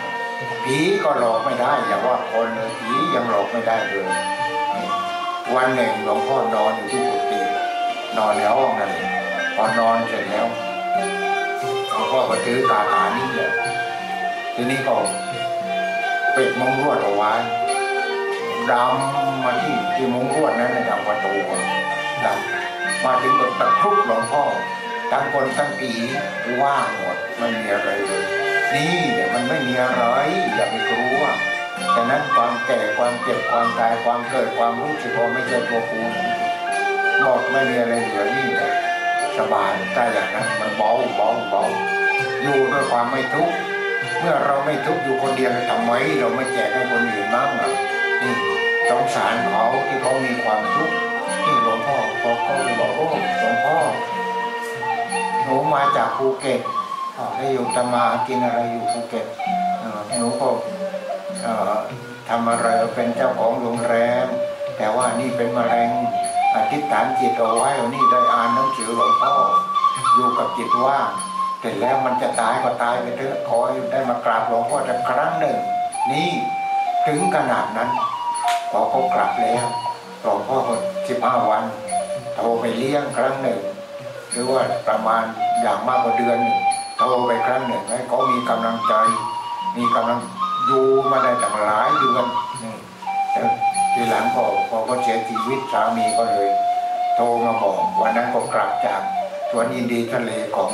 ผีก็หลอกไม่ได้ อย่าว่าคนเลยผียังหลอกไม่ได้เลย วันหนึ่งหลวงพ่อนอนอยู่ที่กุฏินอนในห้องนั่นเองพอนอนเสร็จแล้วหลวงพ่อก็ถือคาถานี้เลยทีนี้ก็ปิดมงรวดเอาไว้ ดำมาที่ที่มุ้งรวดนั้นนดำประตูดำมาถึงก็ตะครุบหลวงพ่อทั้งคนทั้งผีว่างหมดไม่มีอะไรเลยนี่เดี๋ยมันไม่มีอะไรอย่าไปกลัวแต่นั้นความแก่ความเจ็บความตายความเกิดความรู้สึกว่าไม่ใช่ตัวกูหมดไม่มีอะไรเหลือนี่แหละสบายถ้าอย่างนั้นมันเบาเบาเบาอยู่ด้วยความไม่ทุกข์เมื่อเราไม่ทุกข์อยู่คนเดียวทำไมเราไม่แจกให้คนอื่นบ้างอะนี่ สงสารเขาที่เขามีความทุกข์ที่หลวงพ่อพอเขาเลยบอกโอ้หลวงพ่อหนูมาจากภูเก็ตได้อยู่ตมากินอะไรอยู่ภูเก็ตหนูก็ทำอะไรเป็นเจ้าของโรงแรม แต่ว่านี่เป็นมะเร็งอธิษฐานจิตเอาไว้วันนี้ได้อ่านหนังสือหลวงพ่ออยู่กับจิตว่างเสร็จแล้วมันจะตายก็ตายไปเถอะขอให้ได้มากราบหลวงพ่อสักครั้งหนึ่ง นี่ถึงขนาดนั้น อเขากลับแล้วหลวงพ่อก็สิบห้าวันโทรไปเลี้ยงครั้งหนึ่ง หรือว่าประมาณอย่างมากกว่าเดือนหนึ่งโทรไปครั้งหนึ่งให้เขามีกำลังใจ มีกำลังอยู่มาได้ตั้งหลายเดือนทีหลังพอพอเขาเสียชีวิตสามีก็เลย โทรมาบอกวันนั้นก็กลับจากสวนอินดีทะเลของ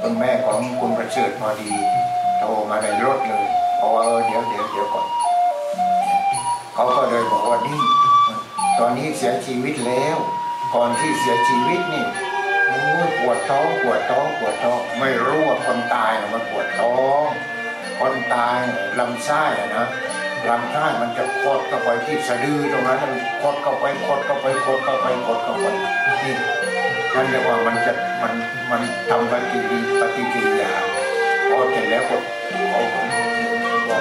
คุณแม่ของคุณประเสริฐพอดี โทรมาในรถเลยบอกว่าเออเดี๋ยวเดี๋ยวเดี๋ยวก่อน เขาก็เลยบอกว่านี่ตอนนี้เสียชีวิตแล้ว ก่อนที่เสียชีวิตนี่ปวดท้องปวดท้องปวดท้อง ไม่รู้ว่าคนตายมันปวดท้องคนตายลำไส้นะลำไส้มันจะคดเข้าไปที่สะดือตรงนั้นมันคดเข้าไปคดเข้าไปคดเข้าไปคดเข้าไปนี่นั่นเรียกว่ามันจะมันมันทำปฏิกิริปฏิกิริยาพอเสร็จแล้วก็เขา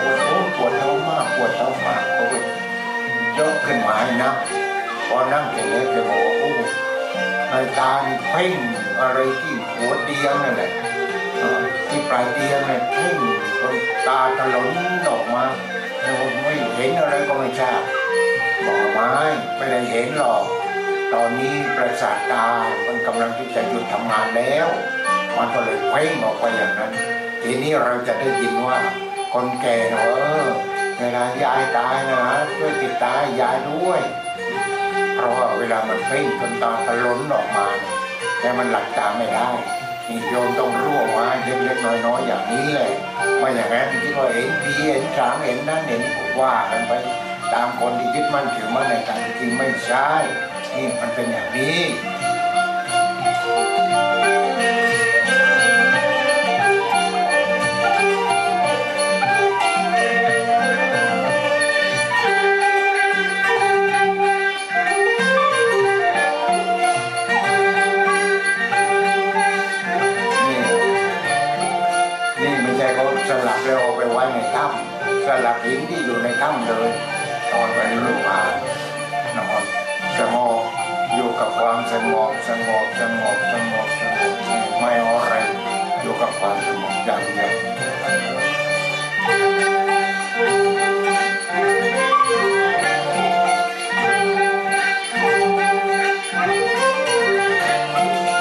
บอกว่าโอ้ปวดท้องมากปวดท้องมากเขาก็ยกขึ้นมาให้นับพอนั่งเสร็จแล้วแกบอกว่าโอ้ในตาเพ่งอะไรที่หัวเตียงนั่นแหละที่ปลายเตียงเนี่ยเพ่งจนตาถลนออกมาแล้วไม่เห็นอะไรก็ไม่ทราบบอกไม้ไม่ได้เห็นหรอก ตอนนี้ประสาทตา มันกำลังที่จะหยุดทำงานแล้ว มันก็เลยเพ่งออกไปอย่างนั้น ทีนี้เราจะได้ยินว่า คนแก่เนอะเออเวลายายตายนะช่วยติดตายยายด้วย เพราะว่าเวลามันเพ่งจนตาถล้นออกมา แต่มันหลับตาไม่ได้นี่โยมต้องรู้เอาเล็กๆน้อยๆอย่างนี้เลยไม่อย่างนั้นคิดว่าเห็นผีเห็นสางเห็นนั่นเห็นว่ากันไปตามคนที่ยึดมั่นถือมั่นในทางจริงไม่ใช่นี่มันเป็นอย่างนี้ สลักหินที่อยู่ในถ้ำเลยนอนไปลูกอ่านอนสงบอยู่กับความสงบสงบสงบสงบสงบไม่เอาอะไรอยู่กับความสงบอย่างเดียว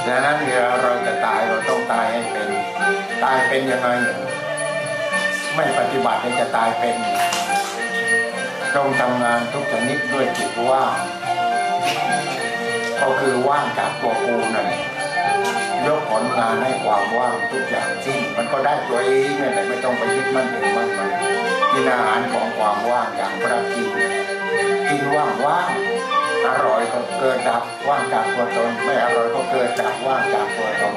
ดังนั้นเวลาเราจะตายเราต้องตายให้เป็น ตายเป็นยังไง ไม่ปฏิบัติจะตายเป็นต้องทำงานทุกชนิดด้วยจิตว่างก็คือว่างจากตัวกูนั่นยกผลงานให้ความว่างทุกอย่างสิ้นมันก็ได้ตัวเองนี่นแหละไม่ต้องไปยึดมั่นถือมั่นมันกินอาหารของความว่างอย่างพระกินกินว่างว่างอร่อยก็เกิดดับว่างจากตัวตนไม่อร่อยก็เกิดดับว่างจากตัวตน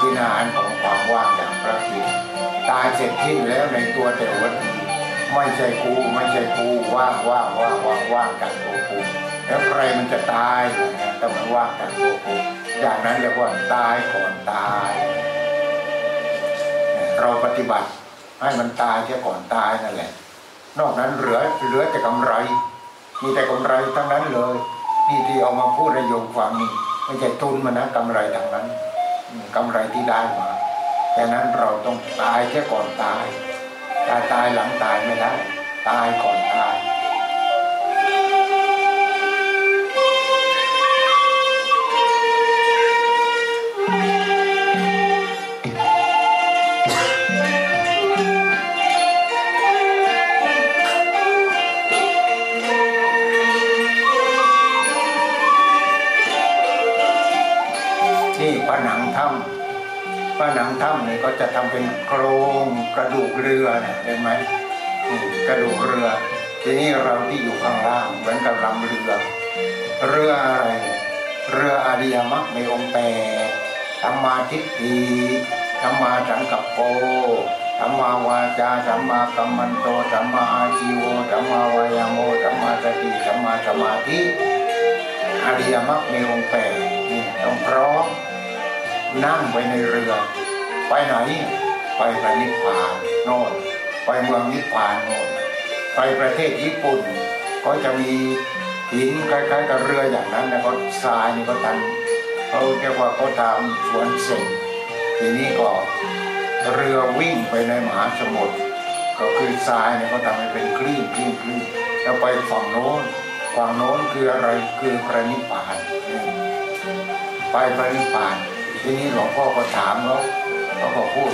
กินอาหารของความว่างอย่างพระกิน ตายเสร็จทิ้นแล้วในตัวแต่วัตถุไม่ใช่กูไม่ใช่กูว่างว่างว่างว่างว่างจากตัวกูแล้วใครมันจะตายแต่มันว่างจากตัวกูอย่างนั้นเรียกว่าตายก่อนตาย เราปฏิบัติให้มันตายเสียก่อนตายนั่นแหละ นอกนั้นเหลือเหลือแต่กำไร มีแต่กำไรทั้งนั้นเลยนี่ที่เอามาพูดให้โยมฟังนี่ไม่ใช่ทุนมันนะกำไรทั้งนั้นกำไรที่ได้มา ดังนั้นเราต้องตายแค่ก่อนตาย ตายตายหลังตายไม่ได้ ตายก่อนตาย ถ้ำนี่ก็จะทำเป็นโครงกระดูกเรือเนะเห็นไหมนี่กระดูกเรือ ทีนี้เราที่อยู่ข้างล่างเหมือนกับลำเรือ เรืออะไรเรืออาริยมรรคในองค์แปดสัมมาทิฏฐิสัมมาสังกัปโปสัมมาวาจาสัมมากัมมันโตสัมมาอาชีโวสัมมาวายโมสัมมาสติสัมมาสมาธิอริยมรรคมีองค์แปดนี่ต้องพร้อมนั่งไปในเรือ ไปไหน ไปพระนิพพานโน่นไปเมืองนิพพานโน่นไปประเทศญี่ปุ่น ก็จะมีหินคล้ายๆกับเรืออย่างนั้นนะก็ทรายนี่ก็ทันเขาเรียกว่าเขาทำสวนเสร็จทีนี้ก็เรือวิ่งไปในมหาสมุทรก็คือทรายเนี่ยเขาทำให้เป็นคลื่นคลื่นคลื่นแล้วไปฝั่งโน้นฝั่งโน้นคืออะไรคือพระนิพพานไปพระนิพพาน ทีนี้หลวงพ่อก็ถามเขา เขาก็พูด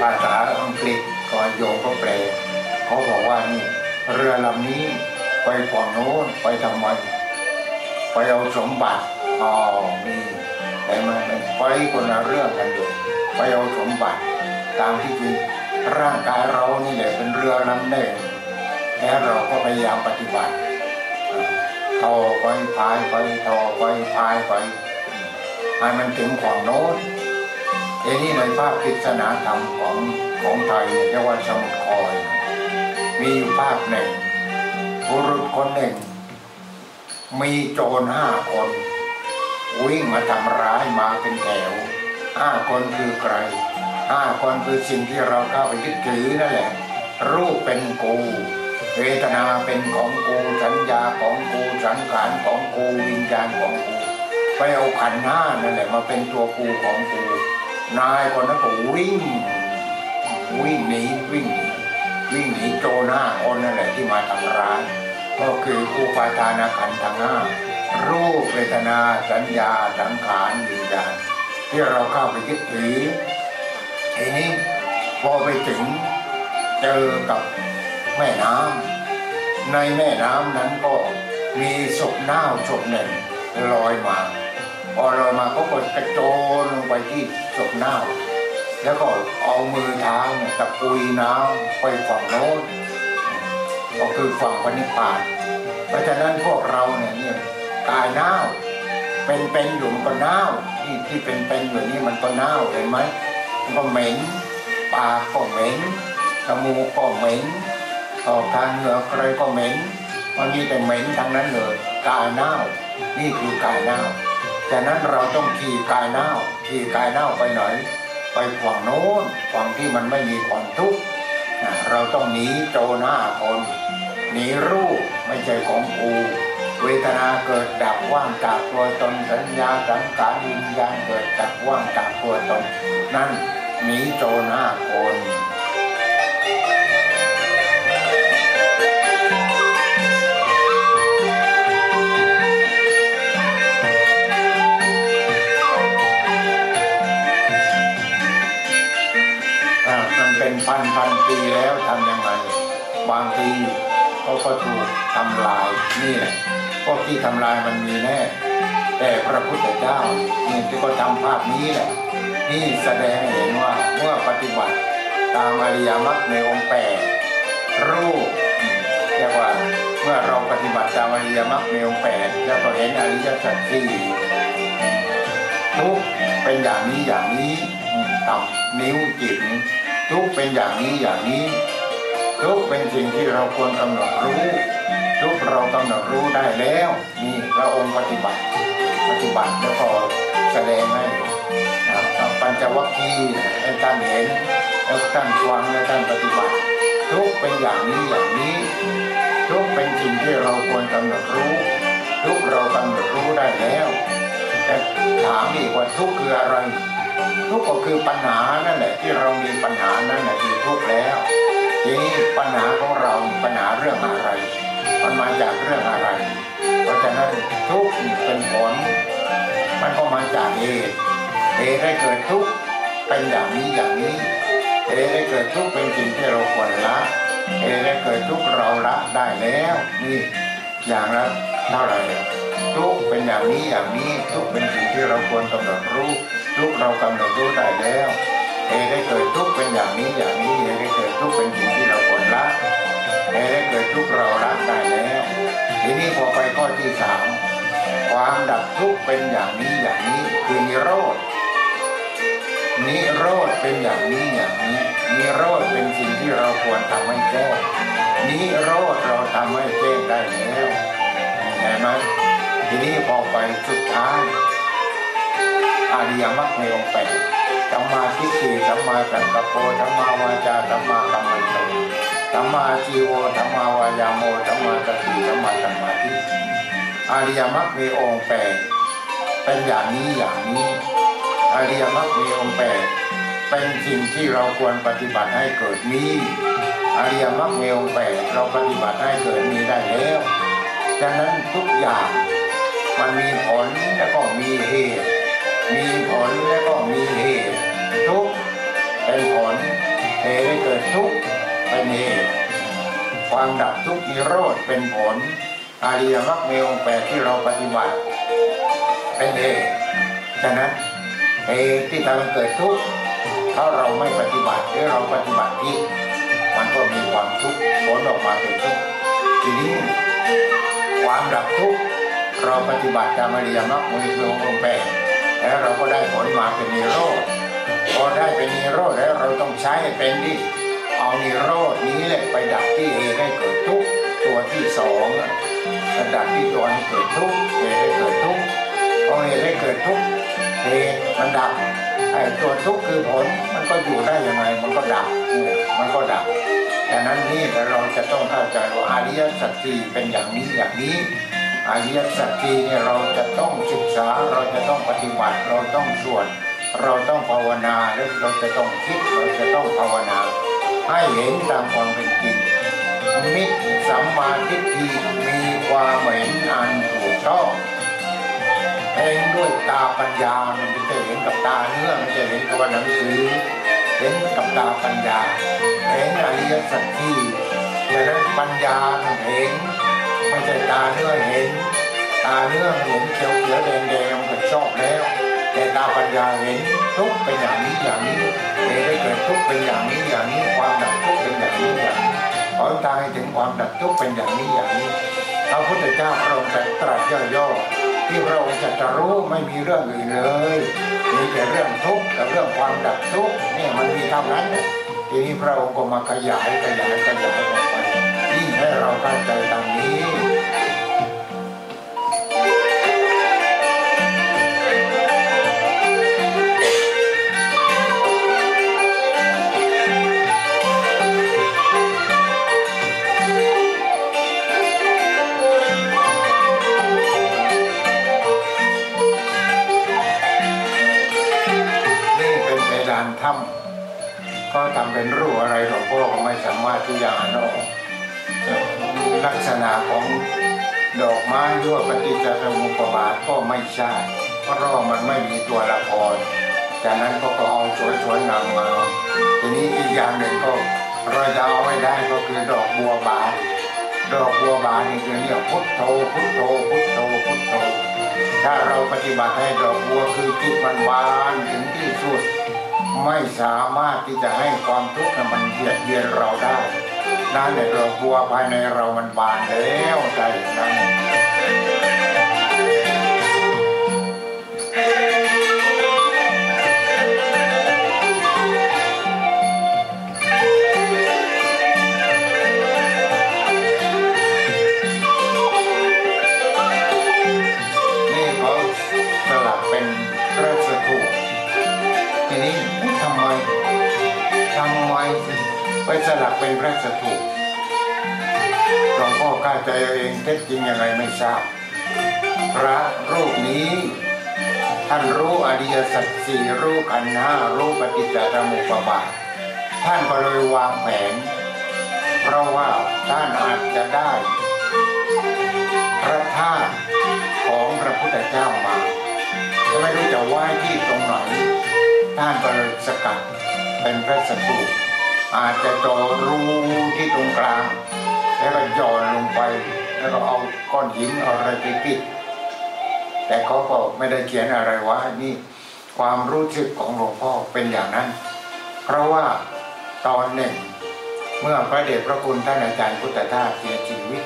ภาษาอังกฤษก็โยมก็แปล เขาบอกว่านี่ เรือลำนี้ไปฝั่งโน้นไปทำไมไปเอาสมบัติอ๋อนี่แต่มันไปคนละเรื่องกันอยู่ไปเอาสมบัติ ตามที่จริงร่างกายเรานี่แหละเป็นเรือลำหนึ่งแล้วเราก็พยายามปฏิบัติทอไปพายไปทอไปพายไป ให้มันถึงฝั่งโน้นเอ้นี่ในภาพพิศนาธรรมของของไทยเนี่ยเรียกว่าสมุทรคอย มีอยู่ภาพหนึ่งบุรุษคนหนึ่ง มีโจรห้าคน วิ่งมาทำร้ายมาเป็นแถวห้าคนคือใครห้าคนคือสิ่งที่เราเข้าไปยึดถือนั่นแหละ รูปเป็นกูเวทนาเป็นของกูสัญญาของกูสังขารของกูวิญญาณของกู ไปเอาขันห้านั่นแหละมาเป็นตัวกูของกูนายคนนั้นก็วิ่ง วิ่งหนีวิ่งหนีวิ่งหนีโจรห้าคนนั่นแหละที่มาทำร้ายก็คืออุปาทานขันธ์ทั้งห้ารูปเวทนาสัญญาสังขารวิญญาณที่เราเข้าไปยึดถือทีนี้พอไปถึงเจอกับแม่น้ำในแม่น้ำนั้นก็มีศพเน่าศพหนึ่งลอยมา พอลอยมาเขาก็กระโจนลงไปที่ศพเน่า แล้วก็เอามือเท้าเนี่ยตะปุยน้ำไปฝั่งโน้นก็คือฝั่งพนิพาน เพราะฉะนั้นพวกเราเนี่ยเนี่ยกายเน่า เป็นเป็นๆอยู่มันก็เน่าที่ที่เป็นเป็นๆอยู่นี่มันก็เน่าเห็นไหมมันก็เหม็นปากก็เหม็นจมูกก็เหม็นออกทางเหงื่อใครก็เหม็นมันมีแต่เหม็นทั้งนั้นเลยกายเน่านี่คือกายเน่า ฉะนั้นเราต้องขี่กายเน่าขี่กายเน่าไปไหนไปฝั่งโน้นฝั่งที่มันไม่มีความทุกข์เราต้องหนีโจรห้าคนหนีรูปไม่ใช่ของกูเวทนาเกิดดับว่างจากตัวตนสัญญาสังขารวิญญาณเกิดดับว่างจากตัวตน นั่นหนีโจรห้าคน พันพันปีแล้วทำยังไงบางทีเขาก็ถูกทำลายนี่แหละพวกที่ทำลายมันมีแน่ แต่พระพุทธเจ้านี่ที่ก็ทำภาพนี้แหละ นี่แสดงเห็นว่าเมื่อปฏิบัติตามอริยมรรคในองค์แปดรูปเรียกว่าเมื่อเราปฏิบัติตามอริยมรรคในองค์แปดแล้วก็เห็นอริยสัจสี่ทุกเป็นอย่างนี้อย่างนี้ต่ำนิ้วจิตนี้ ทุกเป็นอย่างนี้อย่างนี้ ทุกเป็นสิ่งที่เราควรกำหนดรู้ ทุกเรากำหนดรู้ได้แล้วนี่พระองค์ปฏิบัติ ปฏิบัติแล้วก็แสดงให้นะครับปัญจวัคคีย์ให้ท่านเห็นแล้วท่านฟังและท่านปฏิบัติ ทุกเป็นอย่างนี้อย่างนี้ ทุกเป็นสิ่งที่เราควรกำหนดรู้ทุกเรากำหนดรู้ได้แล้ว แต่ถามอีกว่าทุกคืออะไร ทุกข์ก็คือปัญหานั่นแหละ ที่เรามีปัญหานั่นแหละคือทุกข์แล้วทีนี้ปัญหาของเราปัญหาเรื่องอะไรมันมาจากเรื่องอะไร เพราะฉะนั้นทุกข์เป็นผล มันก็มาจากเหตุเหตุได้เกิดทุกข์เป็นอย่างนี้อย่างนี้เหตุได้เกิดทุกข์เป็นสิ่งที่เราควรละเหตุได้เกิดทุกข์เราละได้แล้ว นี่อย่างละเท่าไหร่ ทุกเป็นอย่างนี้อย่างนี้ทุกเป็นสิ่งที่เราควรกำหนดรู้ทุกเรากำหนดรู้ได้แล้วเหตุได้เกิดทุกเป็นอย่างนี้อย่างนี้เหตุได้เกิดทุกเป็นสิ่งที่เราควรละเหตุได้เกิดทุกเราละได้แล้วทีนี้พอไปข้อที่สามความดับทุกเป็นอย่างนี้อย่างนี้คือนิโรธนิโรธเป็นอย่างนี้อย่างนี้นิโรธเป็นสิ่งที่เราควรทำให้แจ้นิโรธเราทำให้แจ้ได้แล้วเห็นไหม ทีนี้พอไปสุดท้ายอาริยมรรคในองค์แปดสัมมาทิฏฐิสัมมาสังกัปโปสัมมาวาจาสัมมากัมมันโตสัมมาจีโวสัมมาวายาโมสัมมาสติสัมมาสมาธิอาริยมรรคมีองค์แปดเป็นอย่างนี้อย่างนี้อริยมรรคมีองค์แปดเป็นสิ่งที่เราควรปฏิบัติให้เกิดมีอริยมรรคมีองค์แปดเราปฏิบัติให้เกิดมีได้แล้วฉะนั้นทุกอย่าง มันมีผลแล้วก็มีเหตุ มีผลแล้วก็มีเหตุ ทุกเป็นผลเหตุให้เกิดทุกเป็นเหตุความดับทุกข์นิโรธเป็นผลอาริยมรรคมีองค์แปดที่เราปฏิบัติ เป็นเหตุฉะนั้นเหตุที่ทำให้เกิดทุกข์ถ้าเราไม่ปฏิบัติหรือเราปฏิบัติผิดมันก็มีความทุกข์ผลออกมาเป็นทุกข์ทีนี้ความดับทุกข์ เราปฏิบัติตามอริยมรรคมีองค์แปดแล้วเราก็ได้ผลมาเป็นนิโรธพอได้เป็นนิโรธแล้วเราต้องใช้ให้เป็นดิเอานิโรธนี้แหละไปดับที่เหตุให้เกิดทุกข์ตัวที่สองอะระดับที่ตัวให้เกิดทุกข์เหตุให้เกิดทุกข์พอเหตุให้เกิดทุกข์เหตุมันดับไอ้ตัวทุกข์คือผลมันก็อยู่ได้ยังไงมันก็ดับมันก็ดับดังนั้นนี่เราจะต้องเข้าใจว่าอริยสัจสี่เป็นอย่างนี้อย่างนี้ อริยสัจสี่เนี่ยเราจะต้องศึกษาเราจะต้องปฏิบัติ เราต้องสวดเราต้องภาวนาและเราจะต้องคิดเราจะต้องภาวนา ให้เห็นตามความเป็นจริงมิตรสัมมาทิฏฐิมีความเห็นอันถูกต้องเห็นด้วยตาปัญญามันไม่ใช่เห็นกับตาเนื้อไม่ใช่เห็นกับหนังสือเห็นกับตาปัญญาเห็นอริยสัจที่ดังนั้นปัญญาเห็น ไม่ใช่ตาเนื้อเห็น ตาเนื้อเห็นเขียวเขียวแดงแดงมันชอบแล้ว แต่ตาปัญญาเห็นทุกเป็นอย่างนี้อย่างนี้เหตุได้เกิดทุกเป็นอย่างนี้อย่างนี้ความดับทุกเป็นอย่างนี้อย่างนี้ขอตาให้ถึงความดับทุกเป็นอย่างนี้อย่างนี้พระพุทธเจ้าพระองค์ตรัสย่อๆที่พระองค์จะจะรู้ไม่มีเรื่องอื่นเลยมีแต่เรื่องทุกข์กับเรื่องความดับทุกข์เนี่ยมันมีเท่านั้นทีนี้พระองค์ก็มาขยายขยายขยายออกไปยิ่งให้เราเข้าใจตามนี้ เป็นรูปอะไรหลวงพ่อก็ไม่สามารถที่จะอ่านออกลักษณะของดอกไม้ด้วยปฏิจจสมุปบาทก็ไม่ใช่เพราะว่ามันไม่มีตัวละครจากนั้นก็ก็เอาสวยๆงามมาทีนี้อีกอย่างหนึ่งก็เราจะเอาไม่ได้ก็คือดอกบัวบานดอกบัวบานนี่คือเนี่ยพุทโธพุทโธพุทโธพุทโธถ้าเราปฏิบัติให้ดอกบัวคือจิตมันบานถึงที่สุด ไม่สามารถที่จะให้ความทุกข์มันเบียดเบียนเราได้นั่นแหละเราบัวภายในเรามันบานแล้วใจนั้น ไปสลักเป็นพระสถูปหลวงพ่อกล้าใจเอาเองเท็จจริงยังไงไม่ทราบ พระรูปนี้ ท่านรู้อริยสัจสี่รู้ขันห้ารู้ปฏิจจสมุปบาท ท่านก็เลยวางแผน เพราะว่าท่านอาจจะได้ พระธาตุของพระพุทธเจ้ามาจะไม่รู้จะไหว้ที่ตรงไหนท่านก็เลยสกัดเป็นพระสถูป อาจจะเจอรูที่ตรงกลาง แล้วก็หย่อนลงไป แล้วก็เอาก้อนหินเอาอะไรไปปิด แต่เขาก็ไม่ได้เขียนอะไรว่านี่ความรู้สึกของหลวงพ่อเป็นอย่างนั้น เพราะว่าตอนหนึ่ง เมื่อพระเดชพระคุณท่านอาจารย์พุทธทาสเสียชีวิต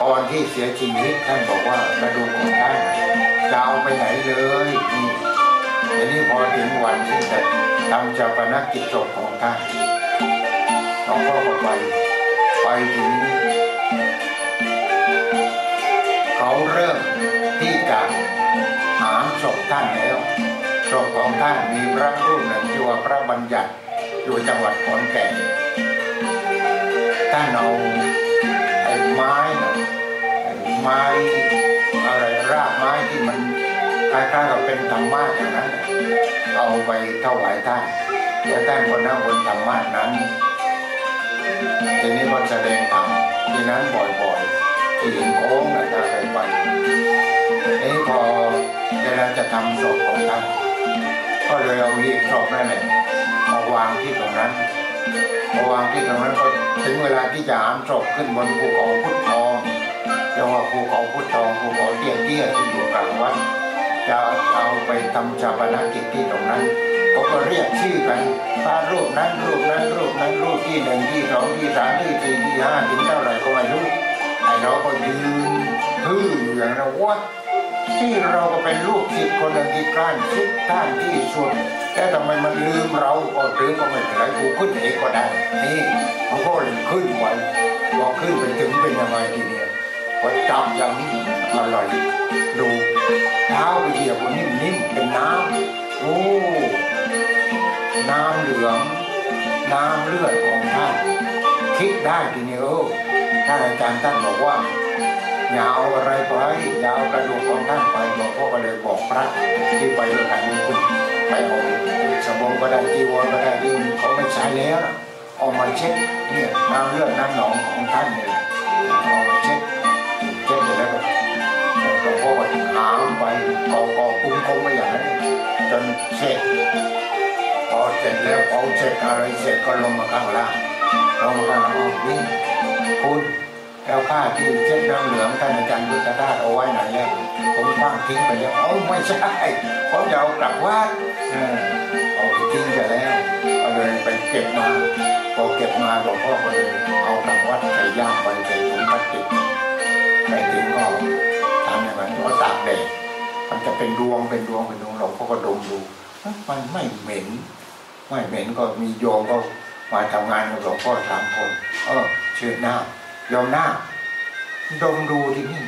ตอนที่เสียชีวิตท่านบอกว่ากระดูกของท่านจะเอาไปไหนเลยนี่ทีนี้พอถึงวันที่จะทำชาปนกิจศพของท่าน หลวงพ่อก็ไปไปถึงเขาเริ่มที่จะหามศพท่านแล้วศพของท่านมีพระรูปหนึ่งชื่อว่าพระบัญญัติอยู่จังหวัดขอนแก่นท่านเอาไอ้ไม้นะไอ้ไม้อะไรรากไม้ที่มันคล้ายๆกับเป็นธรรมะอย่างนั้น เอาไปถวายท่านแล้วท่านคนนั่งบนธรรมะนั้น ทีนี้มันแสดงธรรมที่นั้นบ่อยๆที่หินโค้งนะถ้าไปไปนี่พอเวลาจะทำศพของท่านก็เลยเอาหีบศพนั่นแหละมาวางที่ตรงนั้นพอวางที่ตรงนั้นก็ถึงเวลาที่จะหามศพขึ้นบนภูเขาพุทธทองเรียกว่าภูเขาพุทธทองภูเขาเตี้ยเตี้ยๆที่อยู่กลางวัดจะเอาไปทำชาปนกิจที่ตรงนั้น เขาก็เรียกชื่อกันพระรูปนั้นรูปนั้นรูปนั้นรูปที่หนึ่งที่สองที่สามที่สี่ที่ห้าถึงเท่าไหร่ก็ไม่รู้ไอ้เราก็ยืนพื้ออยู่อย่างนั้นว่าที่เราก็เป็นลูกศิษย์คนหนึ่งที่กล้านคิดท่านที่สุดแต่ทำไมมันลืมเราก็ลืมก็ไม่เป็นไรกูขึ้นเองก็ได้นี่เขาก็เลยขึ้นไว้พอขึ้นไปถึงเป็นยังไงทีเดียวพอจับอย่างนี้อร่อยดูเท้าไปเหยียบบนนิ่มๆเป็นน้ำโอ้ น้ำเหลือง น้ำเลือดของท่านคิดได้ทีนี้เออท่านอาจารย์ท่านบอกว่า อย่าเอาอะไรไปอย่าเอากระดูกของท่านไปหลวงพ่อก็เลยบอกพระที่ไปด้วยกันนี่คุณไปเอาสบงก็ได้จีวรก็ได้ที่เขาไม่ใช้แล้วเอามาเช็ดเนี่ยน้ำเลือดน้ำหนองของท่านเนี่ยเอามาเช็ดเช็ดเสร็จแล้วก็หลวงพ่อก็หามไปกอกอคุ้มคงไว้อย่างนั้นจนเสร็จ พอเสร็จแล้วพอเสร็จอะไรเสร็จก็ลงมาข้างล่างลงมาข้างล่างนี่คุณแล้วข้าที่เช็ดน้ำเหลืองท่านอาจารย์พุทธทาสเอาไว้ไหนแล้วผมคว้างทิ้งไปแล้วเอ้าไม่ใช่ผมจะเอากลับวัดเอาไปทิ้งไปแล้วก็เลยไปเก็บมาพอเก็บมาหลวงพ่อก็เลยเอากลับวัดใส่ย่ามไปใส่ถุงพลาสติกไปถึงก็ทำอย่างนั้นก็ตากแดดมันจะเป็นดวงเป็นดวงเป็นดวงหลวงพ่อก็ดมดูมันไม่เหม็น ไม่เหม็นก็มีโยมก็มาทำงานกับหลวงพ่อสามคนเออเชิญหน้าโยมหน้าดมดูที่นี่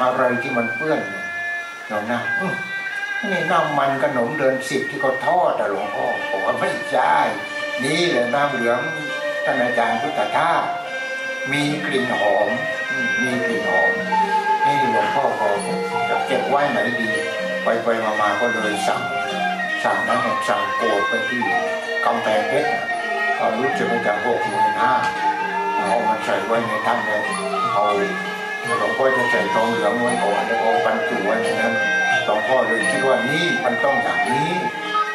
อะไรที่มันเปื้อนเนี่ยโยมหน้าอืนี่น้ำมันขนมเดือนสิบที่เขาทอดอะหลวงพ่อบอกว่าไม่ใช่นี่แหละน้ำเหลืองท่านอาจารย์พุทธทาสมีกลิ่นหอมมมีกลิ่นหอมนี่หลวงพ่อก็จะเก็บไว้ไหนดี ไปไปมามาก็เลยสั่ง สั่งนั้นเนี่ยสั่งโกดไปที่กำแพงเพชรน่ะก็รู้สึกว่าจะหกหมื่นห้าเอามาใส่ไว้ในถ้ำแล้วเอาหลวงพ่อจะใส่ทองเหลืองไว้ก่อนแล้วเอาบรรจุไว้ในนั้นหลวงพ่อเลยคิดว่านี่มันต้องอย่างนี้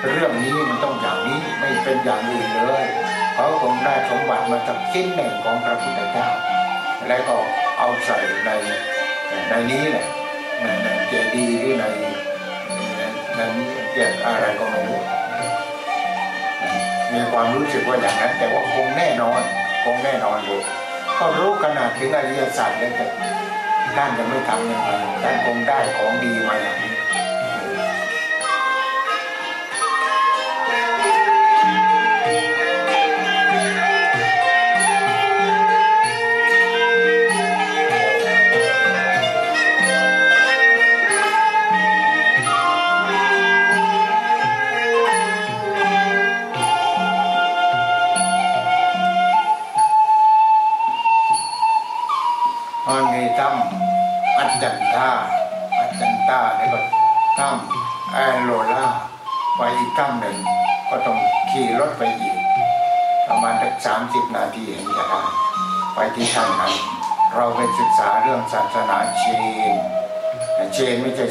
เรื่องนี้มันต้องอย่างนี้ไม่เป็นอย่างอื่นเลยเขาคงได้สมบัติมาจากชิ้นหนึ่งของพระพุทธเจ้าแล้วก็เอาใส่ในในนี้แหละในเจดีย์หรือใน นในเปลี่ยนอะไรก็ไม่รู้ มีความรู้สึกว่าอย่างนั้น แต่ว่าคงแน่นอน คงแน่นอนอยู่ก็รู้ขนาดถึงอริยสัจแล้วแต่ท่านจะไม่ทำยังไงท่านคงได้ของดีมาอย่างนี้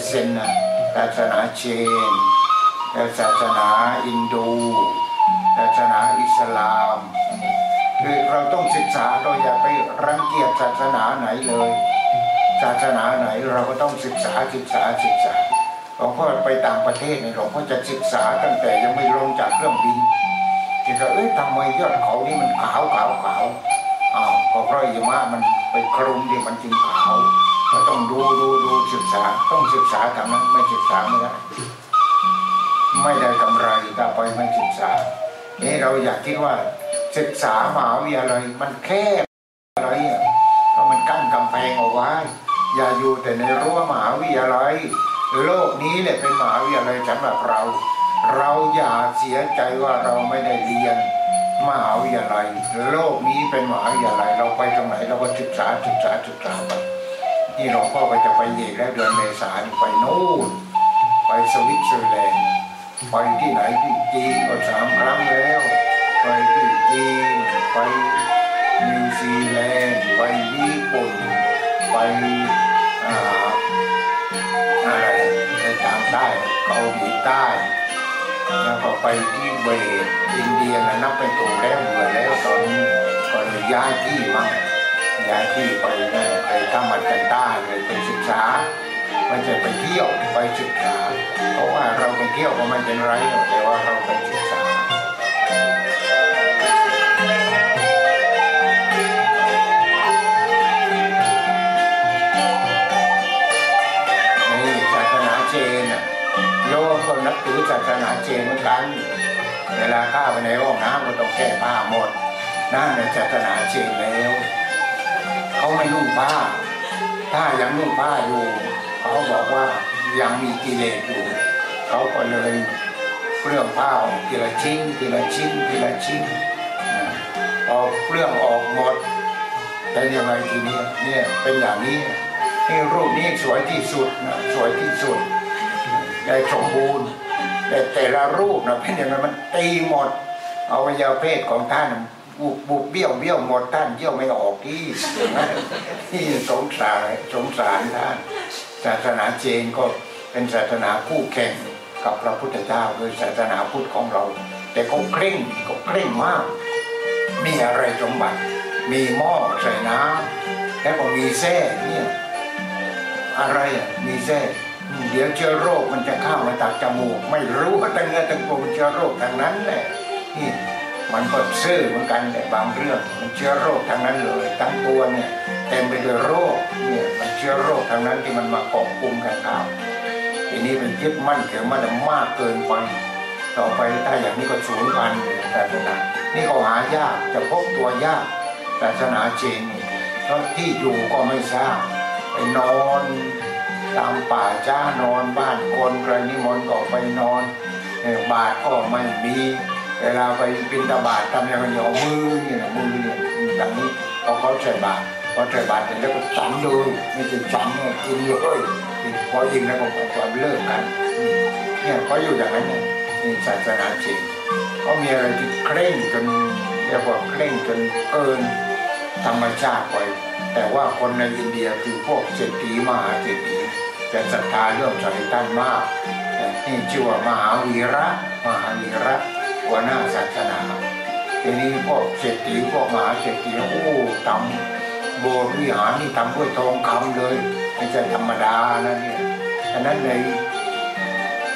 เซนนะศาสนาเชนศาสนาอินดูศาสนาอิสลามคือเราต้องศึกษาเราอย่าไปรังเกียจศาสนาไหนเลย ศาสนาไหนเราก็ต้องศึกษาศึกษาศึกษาหลวงพ่อไปต่างประเทศเนี่ยหลวงพ่อจะศึกษาตั้งแต่ยังไม่ลงจากเครื่องบินที่เราเอ้ยทำไมยอดเขานี่มันขาวขาวขาวอ้าวก็เพราะหิมะมันไปคลุมที่มันจึงขาว ก็ต้องดูดูดูศึกษา ต้องศึกษาทางนั้นไม่ศึกษาไม่ได้ไม่ได้กำไรถ้าไปไม่ศึกษาเนี่เราอยากคิดว่าศึกษามหาวิทยาลัยมันแคบอะไรอะก็มันกั้นกำแพงเอาไว้ อย่าอยู่แต่ในรั้วมหาวิทยาลัยโลกนี้แหละเป็นมหาวิทยาลัยสำหรับเรา เราอย่าเสียใจว่าเราไม่ได้เรียนมหาวิทยาลัยโลกนี้เป็นมหาวิทยาลัยเราไปตรงไหนเราก็ศึกษาศึกษาศึกษาไป นี่หลวงพ่อไปจะไปอีกแล้วเดือนเมษายนไปโน่นไปสวิตเซอร์แลนด์ไปที่ไหนที่จีนก็สามครั้งแล้ว ไปที่จีนไปนิวซีแลนด์ไปญี่ปุ่นไปอ่าอะไรไปทางใต้เกาหลีใต้แล้วก็ไปที่เบตอินเดียนะนับไปถูกแล้วเบื่อแล้วตอนนี้ก็เลยย้ายที่มั่ง ย้ายที่ไปไปทำมันกันใต้เลยไปศึกษาไม่ใช่ไปเที่ยวไปศึกษา เพราะว่าเราไปเที่ยวก็ไม่เป็นไรหรอกแต่ว่าเราไปศึกษานี่ศาสนาเจนน่ะโยมก็นับถือศาสนาเจนเหมือนกัน เวลาข้าไปในห้องน้ำก็ต้องแก้ผ้าหมดนั่นในศาสนาเจนแล้ว เขาไม่นุ่งผ้า ถ้ายังนุ่งผ้าอยู่ เขาบอกว่ายังมีกิเลสอยู่ เขาก็เลยเปลื้องผ้าออกทีละชิ้นทีละชิ้นทีละชิ้นพอเปลื้องออกหมดเป็นยังไงทีนี้เนี่ยเป็นอย่างนี้นี่รูปนี้สวยที่สุดนะสวยที่สุดได้สมบูรณ์แต่แต่ละรูปนะเป็นอย่างไรมันตีหมดอวัยวะเพศของท่าน บุบบุบเบี้ยวเบี้ยวหมดท่านเยี่ยวไม่ออกที่ที่สงสารสงสารท่านศาสนาเจนก็เป็นศาสนาคู่แข่งกับพระพุทธเจ้าโดยศาสนาพุทธของเรา แต่เขาเคร่งเขาเคร่งมาก มีอะไรสมบัติ มีหม้อใส่น้ำแล้วก็มีแส้เนี่ยอะไรอะมีแท้เดี๋ยวเชื้อโรคมันจะเข้ามาจากจมูก ไม่รู้ว่าตั้งเนื้อตั้งตัวมันเชื้อโรคทางนั้นแหละนี่ มันก็ซื่อเหมือนกันแต่บางเรื่องมันเชื้อโรคทางนั้นเลย ทั้งตัวเนี่ยเต็มไปด้วยโรคเนี่ยมันเชื้อโรคทางนั้นที่มันมาเกาะกลุ่มกันข้าวทีนี้เป็นยึดมั่นถือมันมากเกินไปต่อไปถ้าอย่างนี้ก็สูญพันธุ์ศาสนานี่ก็หายากจะพบตัวยากศาสนาจีนเพราะที่อยู่ก็ไม่ทราบไปนอนตามป่าจ้านอนบ้านคนใครนิมนต์ก็ไปนอนบาทก็ไม่มี เวลาไปบินตาบาททำยังไงเอามือเนี่ยมือเนี่ยอย่างนี้พอเขาใส่บาทพอใส่บาทเสร็จแล้วก็ฉันเลยไม่ใช่ฉันเนี่ยกินเลยพอยิงแล้วก็ความเลิกกันเนี่ยเขาอยู่อย่างนั้นเนี่ยนี่ศาสนาจีนเขามีอะไรที่เคร่งจนเรียกว่าเคร่งจนเกินธรรมชาติไปแต่ว่าคนในอินเดียคือพวกเศรษฐีมหาเศรษฐีจะศรัทธาเรื่องสายท่านมากนี่ชื่อว่ามหาวีระมหาวีระ หัวหน้าศาสนาทีนี้พวกเศรษฐีพวกมหาเศรษฐีโอ้ทำโบวิหารนี่ทำด้วยทองคำเลยไม่ใช่ธรรมดานะเนี่ยฉะนั้นใน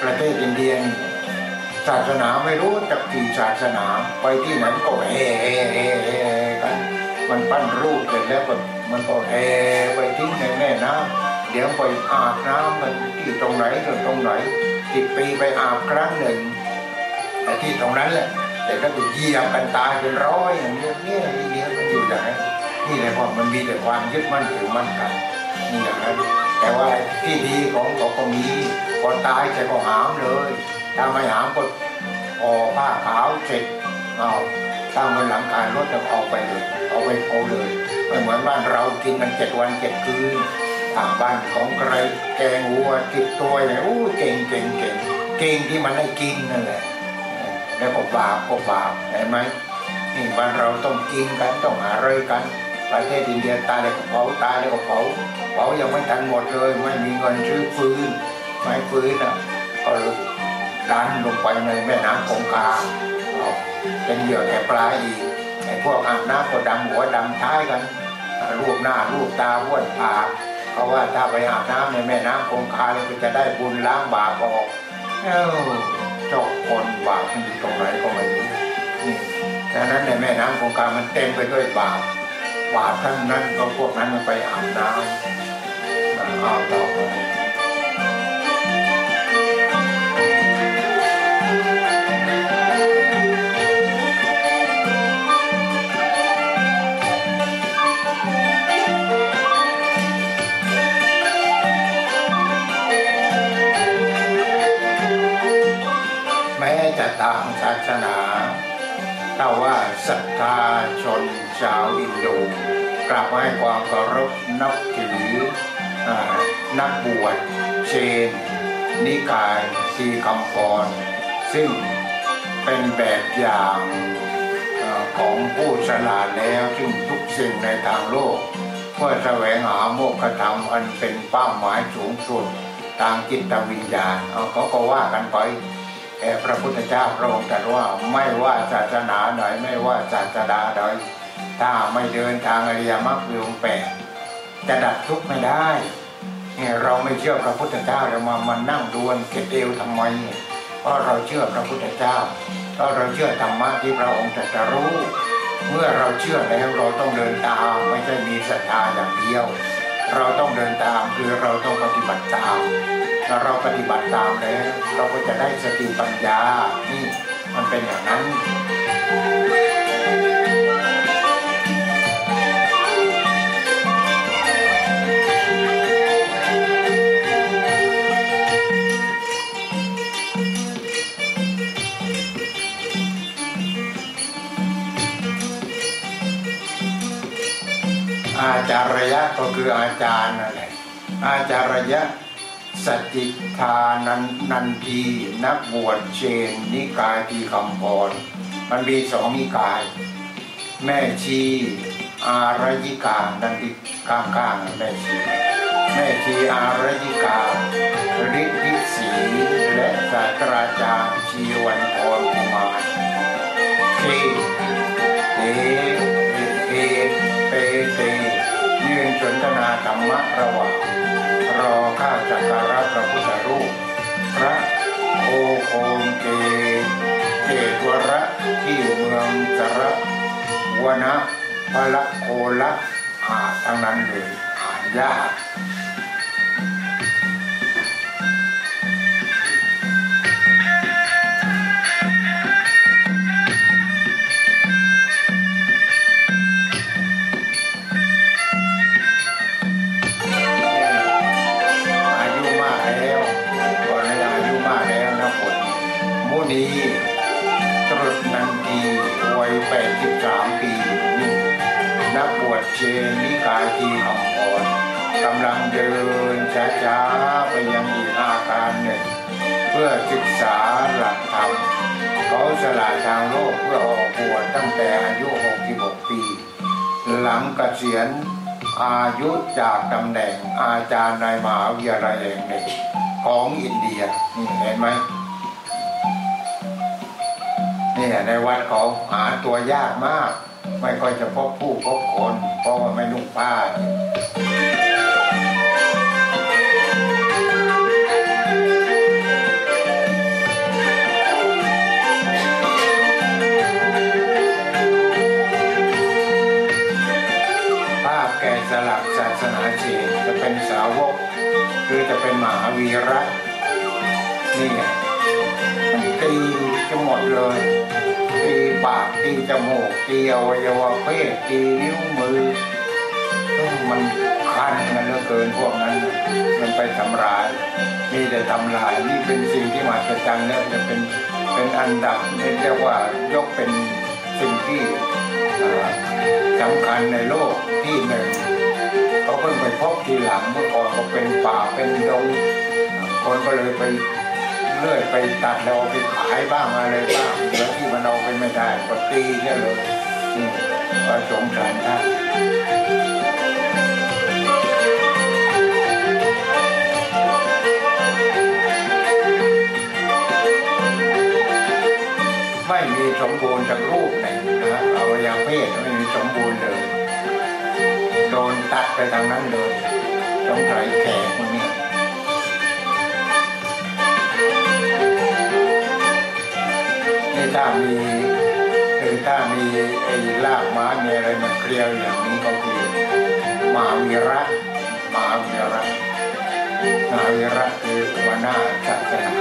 ประเทศอินเดียศาสนาไม่รู้จักกี่ศาสนาไปที่ไหนก็เฮ่เฮ่เฮ่เฮ่กันมันปั้นรูปเสร็จแล้วก็มันก็แห่ไปทิ้งในแม่น้ำเดี๋ยวไปอาบน้ำมันที่ตรงไหนตรงไหนสิบปีไปอาบครั้งหนึ่ง แต่ที่ตรงนั้นแหละแต่ก็ไปเยียบกันตายเป็นร้อยอย่างนี้เนี่ยนี่เนี่ยมันอยู่อย่างนั้นนี่แหละเพราะมันมีแต่ความยึดมั่นถือมั่นกันนี่อย่างนั้แต่ว่าที่ดีของเขาก็มีพอตายจะก็หามเลยถ้าไม่หามก็ห่อผ้าขาวเสร็จเอาตั้งบนหลังคารถจะเอาไปเลยเอาไปโพเลยไม่เหมือนบ้านเรากินกันเจ็ดวันเจ็ดคืนทางบ้านของใครแกงวัวติดตัวอย่างโอ้เก่งเก่งเก่งเก่งที่มันได้กินนั่นแหละ แล้วก็บาปก็บาปเห็นไหมนี่บ้านเราต้องกินกันต้องหาเรยกันประเทศอินเดียตายแล้วก็เผาตายแล้วก็เผาเผายังไม่ทันหมดเลยไม่มีเงินซื้อฟืนไม่ฟืนอะก็ดันลงไปในแม่น้ำคงคาเป็นเหยื่อแก่ปลาอีกไอ้พวกอาบน้ำก็ดำหัวดำท้ายกันรูปหน้ารูปตาว้วนผากเพราะว่าถ้าไปอาบน้ำในแม่น้ำคงคาเลยจะได้บุญล้างบาปออกเอ้า เจ้าคนบาปมันอยู่ตรงไหนก็ไม่รู้นี่ดังนั้นในแม่น้ำคงคามันเต็มไปด้วยบาปบาปทั้งนั้นก็พวกนั้นมันไปอาบน้ำอาบต่อ จะต่างศาสนาแต่ว่าศรัทธาชนชาวอินโดกลับให้ความเคารพนับถืออนักบวชเชน นิกายสีคำพรซึ่งเป็นแบบอย่างอของผู้ฉลาดแล้วซึ่งทุกสิ่งในทางโลก เพื่อแสวงหาโมกขธรรมอันเป็นเป้าหมายสูงสุด ทางจิตวิญญาณเอาเขาก็ว่ากันไป แต่พระพุทธเจ้าพระองค์ตรัสว่าไม่ว่าศาสนาไหนไม่ว่าศาสดาใดถ้าไม่เดินทางอริยมรรคมีองแปดจะดับทุกข์ไม่ได้เนี่ยเราไม่เชื่อพระพุทธเจ้าเรามามานั่งดวนเกตเอวทำไมเนี่ยเพราะเราเชื่อพระพุทธเจ้าเพราะเราเชื่อธรรมะที่พระองค์ตรัสรู้ เมื่อเราเชื่อแล้วเราต้องเดินตามไม่ใช่มีศรัทธาอย่างเดียว เราต้องเดินตามคือเราต้องปฏิบัติตาม ถ้าเราปฏิบัติตามแล้วเราก็จะได้สติปัญญา นี่มันเป็นอย่างนั้นอาจารยะก็คืออาจารย์นั่นแหละอาจารยะ สจิทานันนันทีนักบวชเชน นิกายทีคำพรมันมีสองนิกาย แม่ชีอารยิกา นันทิข้างข้างๆแม่ชีแม่ชีอารยิกาฤทธิศรีและศาสตราจารย์ชีวันพรกุมารเคเอเอเปเตยืนสนทนาธรรมะระหว่าง รอข้าจักการะพระพุทธรูป พระโอโคมเกเกตวระที่เมืองจระวนะพละโคละอ่าทั้งนั้นเลยอ่านยากับวชเชนนิกายทีคำพรกำลังเดินช้าๆไปยังอีกอาการหนึ่งเพื่อศึกษาหลักธรรมเขาสละทางโลกเพื่อออกบวชตั้งแต่อายุ 66 ปี หลังเกษียณอายุจากตำแหน่งอาจารย์ในมหาวิทยาลัยแห่งหนึ่งของอินเดียนี่เห็นไหมนี่ในวัดเขาหาตัวยากมาก ไม่ค่อยจะพบผู้พบคนเพราะว่าไม่นุ่งผ้า ตีอวัยวะเพศตีนิ้วมือมันคันกันเหลือเกินพวกนั้น มันไปทำลายมีแต่ทำลายนี่เป็นสิ่งที่มหัศจรรย์แล้วจะเป็นเป็นอันดับเรียกว่ายกเป็นสิ่งที่สำคัญในโลกที่หนึ่งเขาเพิ่งไปพบทีหลังเมื่อก่อนเขาเป็นป่าเป็นดงคนก็เลยไป เลื่อยไปตัดแล้วเอาไปขายบ้างอะไรบ้างเหลือที่มันเอาไปไม่ได้ก็ตีเนี่ยเลยนี่ก็สงสารท่านไม่มีสมบูรณ์จากรูปไหนนะอวัยวะเพศไม่มีสมบูรณ์เลยโดนตัดไปทางนั้นเลยสงสัยแขกคนนี้ ถ้ามีคือถ้ามีไอ้ลากม้ามีอะไรมันเคลียวอย่างนี้ก็คือมหาวีระมหาวีระมหาวีระคือหัวหน้าศาสนา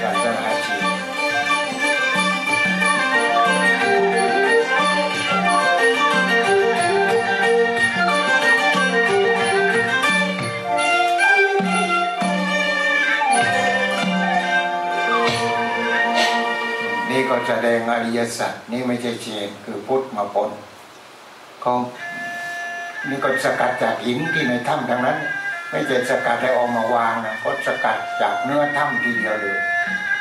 ศาสนาจีน แสดงอริยสัจนี่ไม่ใช่เชนคือพุทธมาปนเขานี่ก็สกัดจากหินที่ในถ้ำทั้งนั้น ไม่ใช่สกัดให้ออกมาวางนะก็สกัดจากเนื้อถ้ำทีเดียวเลย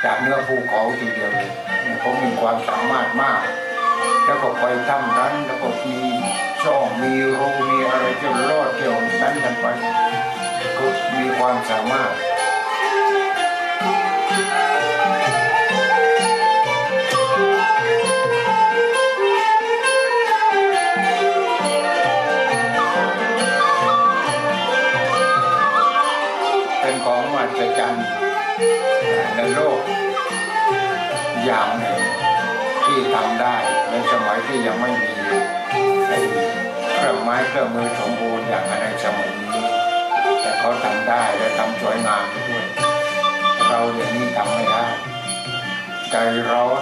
จากเนื้อภูเขาทีเดียวเลยเขามีความสามารถมาก แล้วก็ไปถ้ำนั้นแล้วก็มีช่องมีรูมีอะไรที่รอดเที่ยวนั้นกันไปก็มีความสามารถ ในโลก อย่างหนึ่งที่ทำได้ในสมัยที่ยังไม่มีเครื่องไม้เครื่องมือสมบูรณ์อย่างในสมัยนี้แต่เขาทำได้และทำสวยงามด้วย เราอย่างนี้ทำไม่ได้ใจร้อน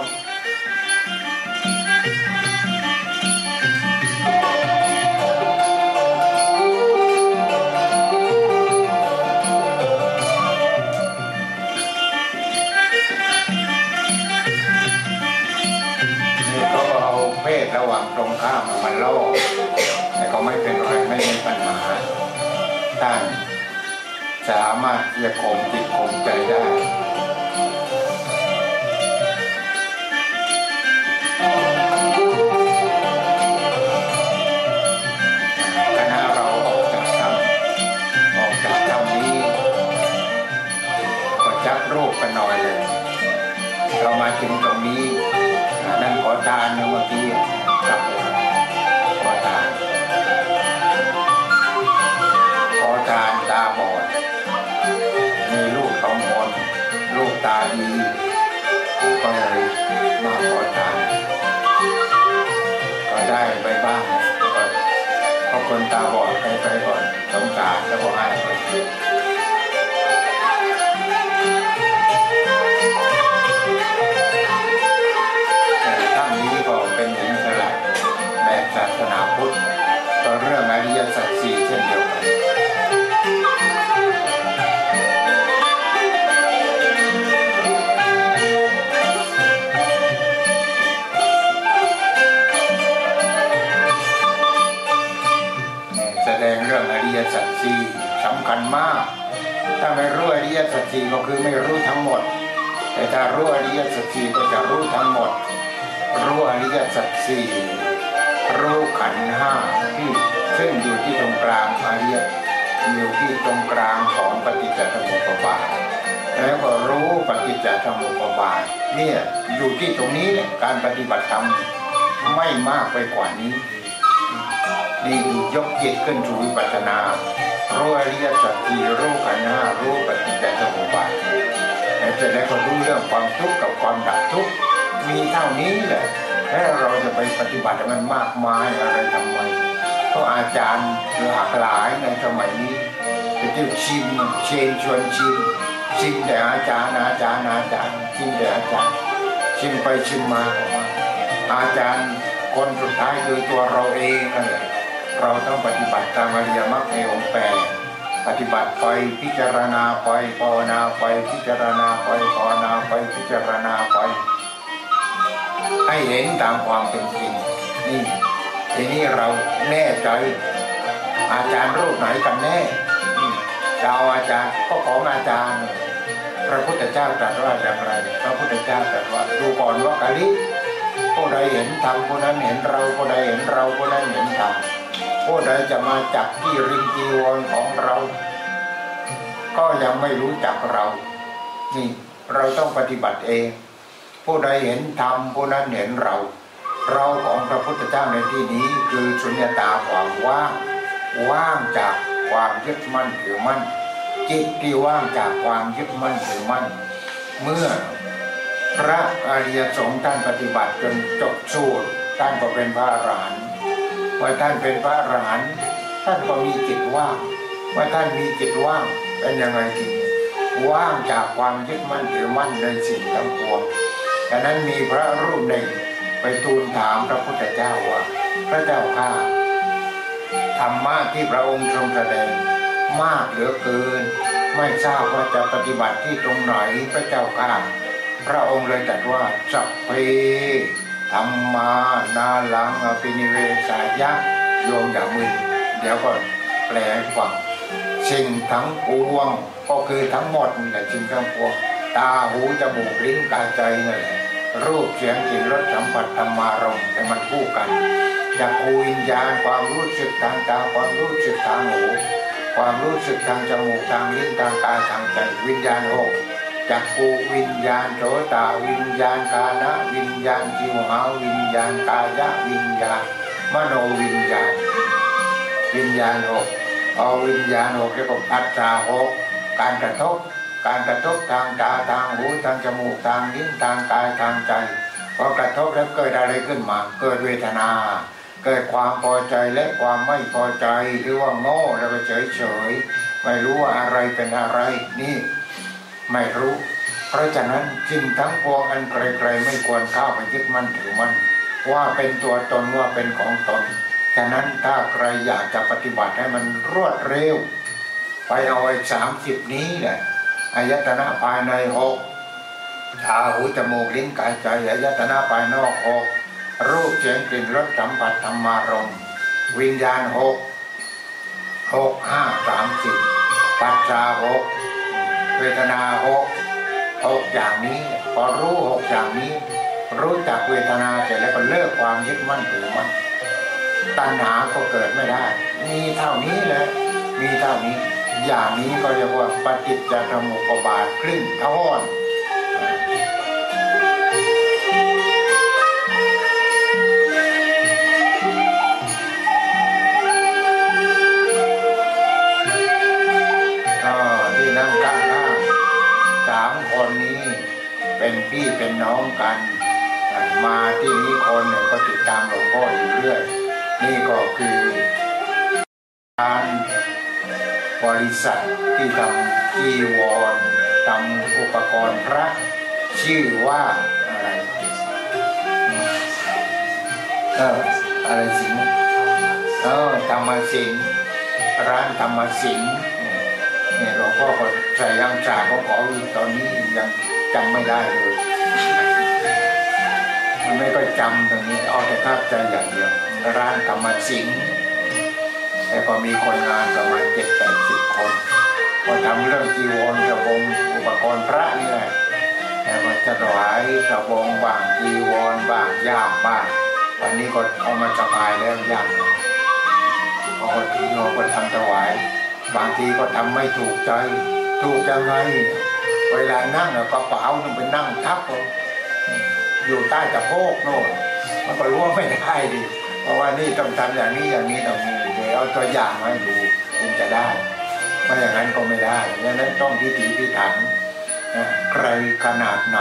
มมาล่อแต่ก็ไม่เป็นไรไม่มีปัญหาท่านสามารถที่จะข่มจิตข่มใจได้คณะเราออกจากทำออกจากทำนี้ก็จับรูปกันหน่อยเลยเรามาถึงตรงนี้นั่นขอทานเมื่อกี้กลับ ตาดีก็เลยมาขอทานก็ได้ไปบ้างเพราะคนตาบอดไปไปก่อนสงสารแล้วก็ให้ไปศาสนาพุทธก็เรื่องอริยสัจสี่เช่นเดียวกัน สัจสี่สำคัญมาก ถ้าไม่รู้อริยสัจสี่ก็คือไม่รู้ทั้งหมด แต่ถ้ารู้อริยสัจสี่ก็จะรู้ทั้งหมด รู้อริยสัจสี่รู้ขันห้าที่ซึ่งอยู่ที่ตรงกลางอริยอยู่ที่ตรงกลางของปฏิจจสมุปบาทแล้วก็รู้ปฏิจจสมุปบาทเนี่ยอยู่ที่ตรงนี้การปฏิบัติธรรมไม่มากไปกว่านี้ นี่ยกจิตขึ้นสู่วิปัสสนารู้อริยสัจสี่รู้ขันธ์ห้ารู้ปฏิจจสมุปบาทแล้วเสร็จแล้วก็รู้เรื่องความทุกข์กับความดับทุกข์มีเท่านี้แหละแล้วเราจะไปปฏิบัติมันมากมายอะไรทำไมเพราะอาจารย์หลากหลายในสมัยนี้จะเที่ยวชิมเชนชวนชิมชิมแต่อาจารย์อาจารย์อาจารย์ชิมแต่อาจารย์ชิมไปชิมมาอาจารย์คนสุดท้ายคือตัวเราเองนั่นแหละ เราต้องปฏิบัติตามอริยมรรคในองค์แปดปฏิบัติไปพิจารณาไปภาวนาไปพิจารณาไปภาวนาไปพิจารณาไป ให้เห็นตามความเป็นจริงนี่ทีนี้เราแน่ใจ อาจารย์รูปไหนกันแน่อืมจะเอาอาจารย์ก็ของอาจารย์ พระพุทธเจ้าตรัสว่าอย่างไร พระพุทธเจ้าตรัสว่าดูก่อนว่ากะลิผู้ใดเห็นธรรมผู้นั้นเห็นเราผู้ใดเห็นเราผู้นั้นเห็นธรรม ผู้ใดจะมาจับที่ริงจีวรของเรา ก็ยังไม่รู้จักเรา นี่เราต้องปฏิบัติเอง ผู้ใดเห็นธรรมผู้นั้นเห็นเรา เราของพระพุทธเจ้าในที่นี้คือสุญญตาความว่างว่างจากความยึดมั่นถือมั่นจิตที่ว่างจากความยึดมั่นถือมั่น เมื่อพระอริยสงฆ์ท่านปฏิบัติจนจบสูตรท่านก็เป็นพระอรหันต์ เมื่อท่านเป็นพระอรหันต์ท่านก็มีจิตว่างเมื่อท่านมีจิตว่างเป็นยังไงทีว่างจากความยึดมั่นถือมั่นในสิ่งทั้งปวงดังนั้นมีพระรูปหนึ่งไปทูลถามพระพุทธเจ้าว่า พระเจ้าข้าธรรมะที่พระองค์ทรงแสดงมากเหลือเกิน ไม่ทราบว่าจะปฏิบัติที่ตรงไหนพระเจ้าข้าพระองค์เลยตรัสว่าสัพเพ ธรรมานาลังอภินิเวสายะโยมอย่ามึนเดี๋ยวก่อนแปลให้ฟังสิ่งทั้งปวงก็คือทั้งหมดนี่แหละสิ่งทั้งปวงตาหูจมูกลิ้นกายใจนั่แหละรูปเสียงกลิ่นรสสัมผัสธรรมารมณ์แต่มันคู่กันจากคูวิญญาณความรู้สึกทางตาความรู้สึกทางหูความรู้สึกทางจมูกทางลิ้นทางกายทางใจวิญญาณหก จักคูวิญญาณโสตาวิญญาณกานะวิญญาณจิวหาวิญญาณกายะวิญญาณมโนวิญญาณ วิญญาณหกเอาวิญญาณหกเรียกว่าปัจจาหกการกระทบ การกระทบทางตาทางหูทางจมูกทางลิ้นทางกายทางใจพอกระทบแล้วเกิดอะไรขึ้นมา เกิดเวทนา เกิดความพอใจและความไม่พอใจหรือว่าโง่แล้วก็เฉยเฉยๆไม่รู้ว่าอะไรเป็นอะไรนี่ ไม่รู้ เพราะฉะนั้นสิ่งทั้งปวงอันไกลๆไม่ควรเข้าไปยึดมั่นถือมั่นว่าเป็นตัวตนว่าเป็นของตนฉะนั้นถ้าใครอยากจะปฏิบัติให้มันรวดเร็ว ไปเอาไอ้สามสิบนี้แหละอายตนะภายในหกตาหูจมูกลิ้นกายใจอายตนะภายนอกหกรูปเสียงกลิ่นรสสัมผัสธรรมารมวิญญาณหกหกห้าสามสิบปัจจาหก เวทนาหกหกอย่างนี้พอรู้หกอย่างนี้ รู้จักเวทนาเสร็จแล้วก็เลิกความยึดมั่นถือมั่นตัณหาก็เกิดไม่ได้ มีเท่านี้แหละมีเท่านี้ อย่างนี้ก็เรียกว่าปฏิจจสมุปบาทครึ่งท่อน พี่เป็นน้องกันมาที่นี้คนหนึ่งก็ติดตามหลวงพ่ออยู่เรื่อย นี่ก็คือการบริษัทที่ทำจีวรทำอุปกรณ์พระ ชื่อว่าอะไรเอออะไรสิงเออธรรมสิงห์ร้านธรรมสิงห์ เนี่ยหลวงพ่อก็ใส่ยังจ่าก็ขออยู่ตอนนี้ยังจำไม่ได้เลยมันไม่ก็จำตรงนี้เอาแต่ภาพใจอย่างเดียวร้านธรรมสิงแต่พอมีคนงานประมาณเจ็ดแปดสิบคนพอทำเรื่องจีวรกระบงอุปกรณ์พระนี่แหละแต่ก็จะถวายกระบงบ้างจีวรบ้างย่ามบ้างวันนี้ก็เอามาสบายแล้วย่ามพอทีโยก็ทำถวาย บางทีก็ทำไม่ถูกใจ ถูกยังไง เวลานั่งกระเป๋าต้องไปนั่งทับอยู่ใต้กระโปงโน่นมันก็รู้ว่าไม่ได้ดิเพราะว่านี่ต้องทำอย่างนี้อย่างนี้ต้องมีเดี๋ยวเอาตัวอย่างมาให้ดูคุณจะได้ไม่อย่างนั้นก็ไม่ได้ดังนั้นต้องพิถีพิถันนะใครขนาดไหน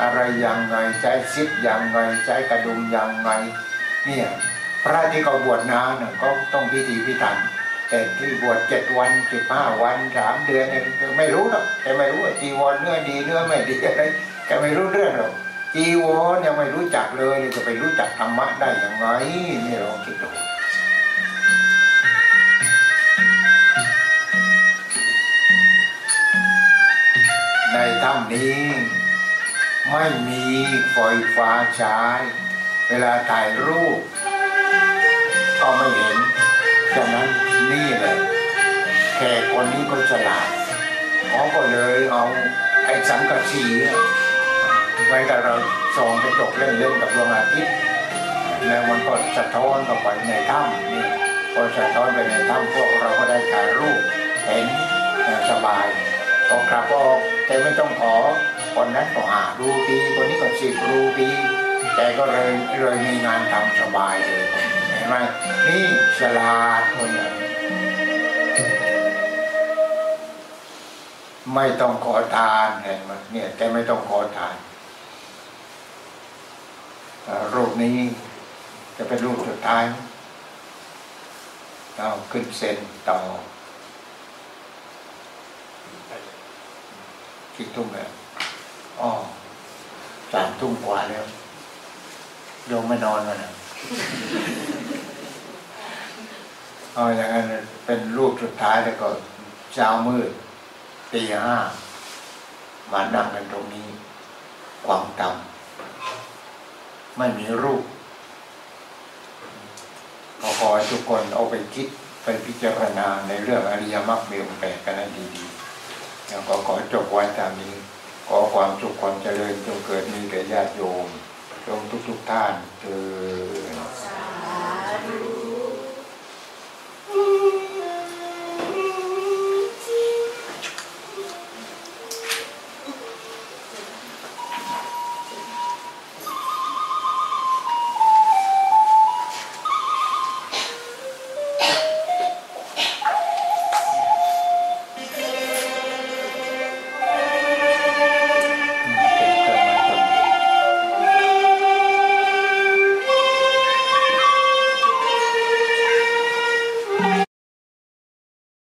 อะไรยังไงใช้ซิปยังไงใช้กระดุมยังไงเนี่ยพระที่เขาบวชนานน่ะก็ต้องพิถีพิถัน แต่ที่บวชเจ็ดวันสิบห้าวันสามเดือนเนี่ยไม่รู้หรอกแกไม่รู้ว่าจีวรเนื้อดีเนื้อไม่ดีอะไรแกไม่รู้เรื่องหรอกจีวรยังไม่รู้จักเลยจะไปรู้จักธรรมะได้อย่างไงนี่ลองคิดดูในถ้ำนี้ ไม่มีไฟฟ้าใช้เวลาถ่ายรูป ก็ไม่เห็นฉะนั้น นี่เลยแขกคนนี้ก็ฉลาดเขาก็เลยเอาไอ้สังกะสีเนี่ยไว้แต่เราส่องกระจกเล่นๆกับดวงอาทิตย์แล้วมันก็สะท้อนเข้าไปในถ้ำนี่พอสะท้อนไปในถ้ำพวกเราก็ได้ถ่ายรูปเห็นสบายพอกลับก็ออกแต่ไม่ต้องขอคนนั้นก็หารูปีคนนี้ก็สิบรูปีแกก็เลยเลยมีงานทำสบายเลยเห็นไหมนี่ฉลาดคนนั้ ไม่ต้องขอทานเห็นไหมเนี่ยแกไม่ต้องขอทานรูปนี้จะเป็นรูปสุดท้ายเอาขึ้นเซนต่อกี่ทุ่มแล้วอ๋อสามทุ่มกว่าแล้วโยงไม่นอนมันนะเอาอย่างนั้นเป็นรูปสุดท้ายแล้วก็เช้ามืด ตีห้ามานั่งกันตรงนี้ ความดำไม่มีรูปขอขอทุกคนเอาไปคิดไปพิจารณาในเรื่องอริยมรรคมีองค์แปดกันให้ดีๆแล้วก็ขอจบไว้ตามนี้ ขอความสุขความเจริญจงเกิดมีแก่ญาติโยมจงทุกๆท่านเกิด Thank you.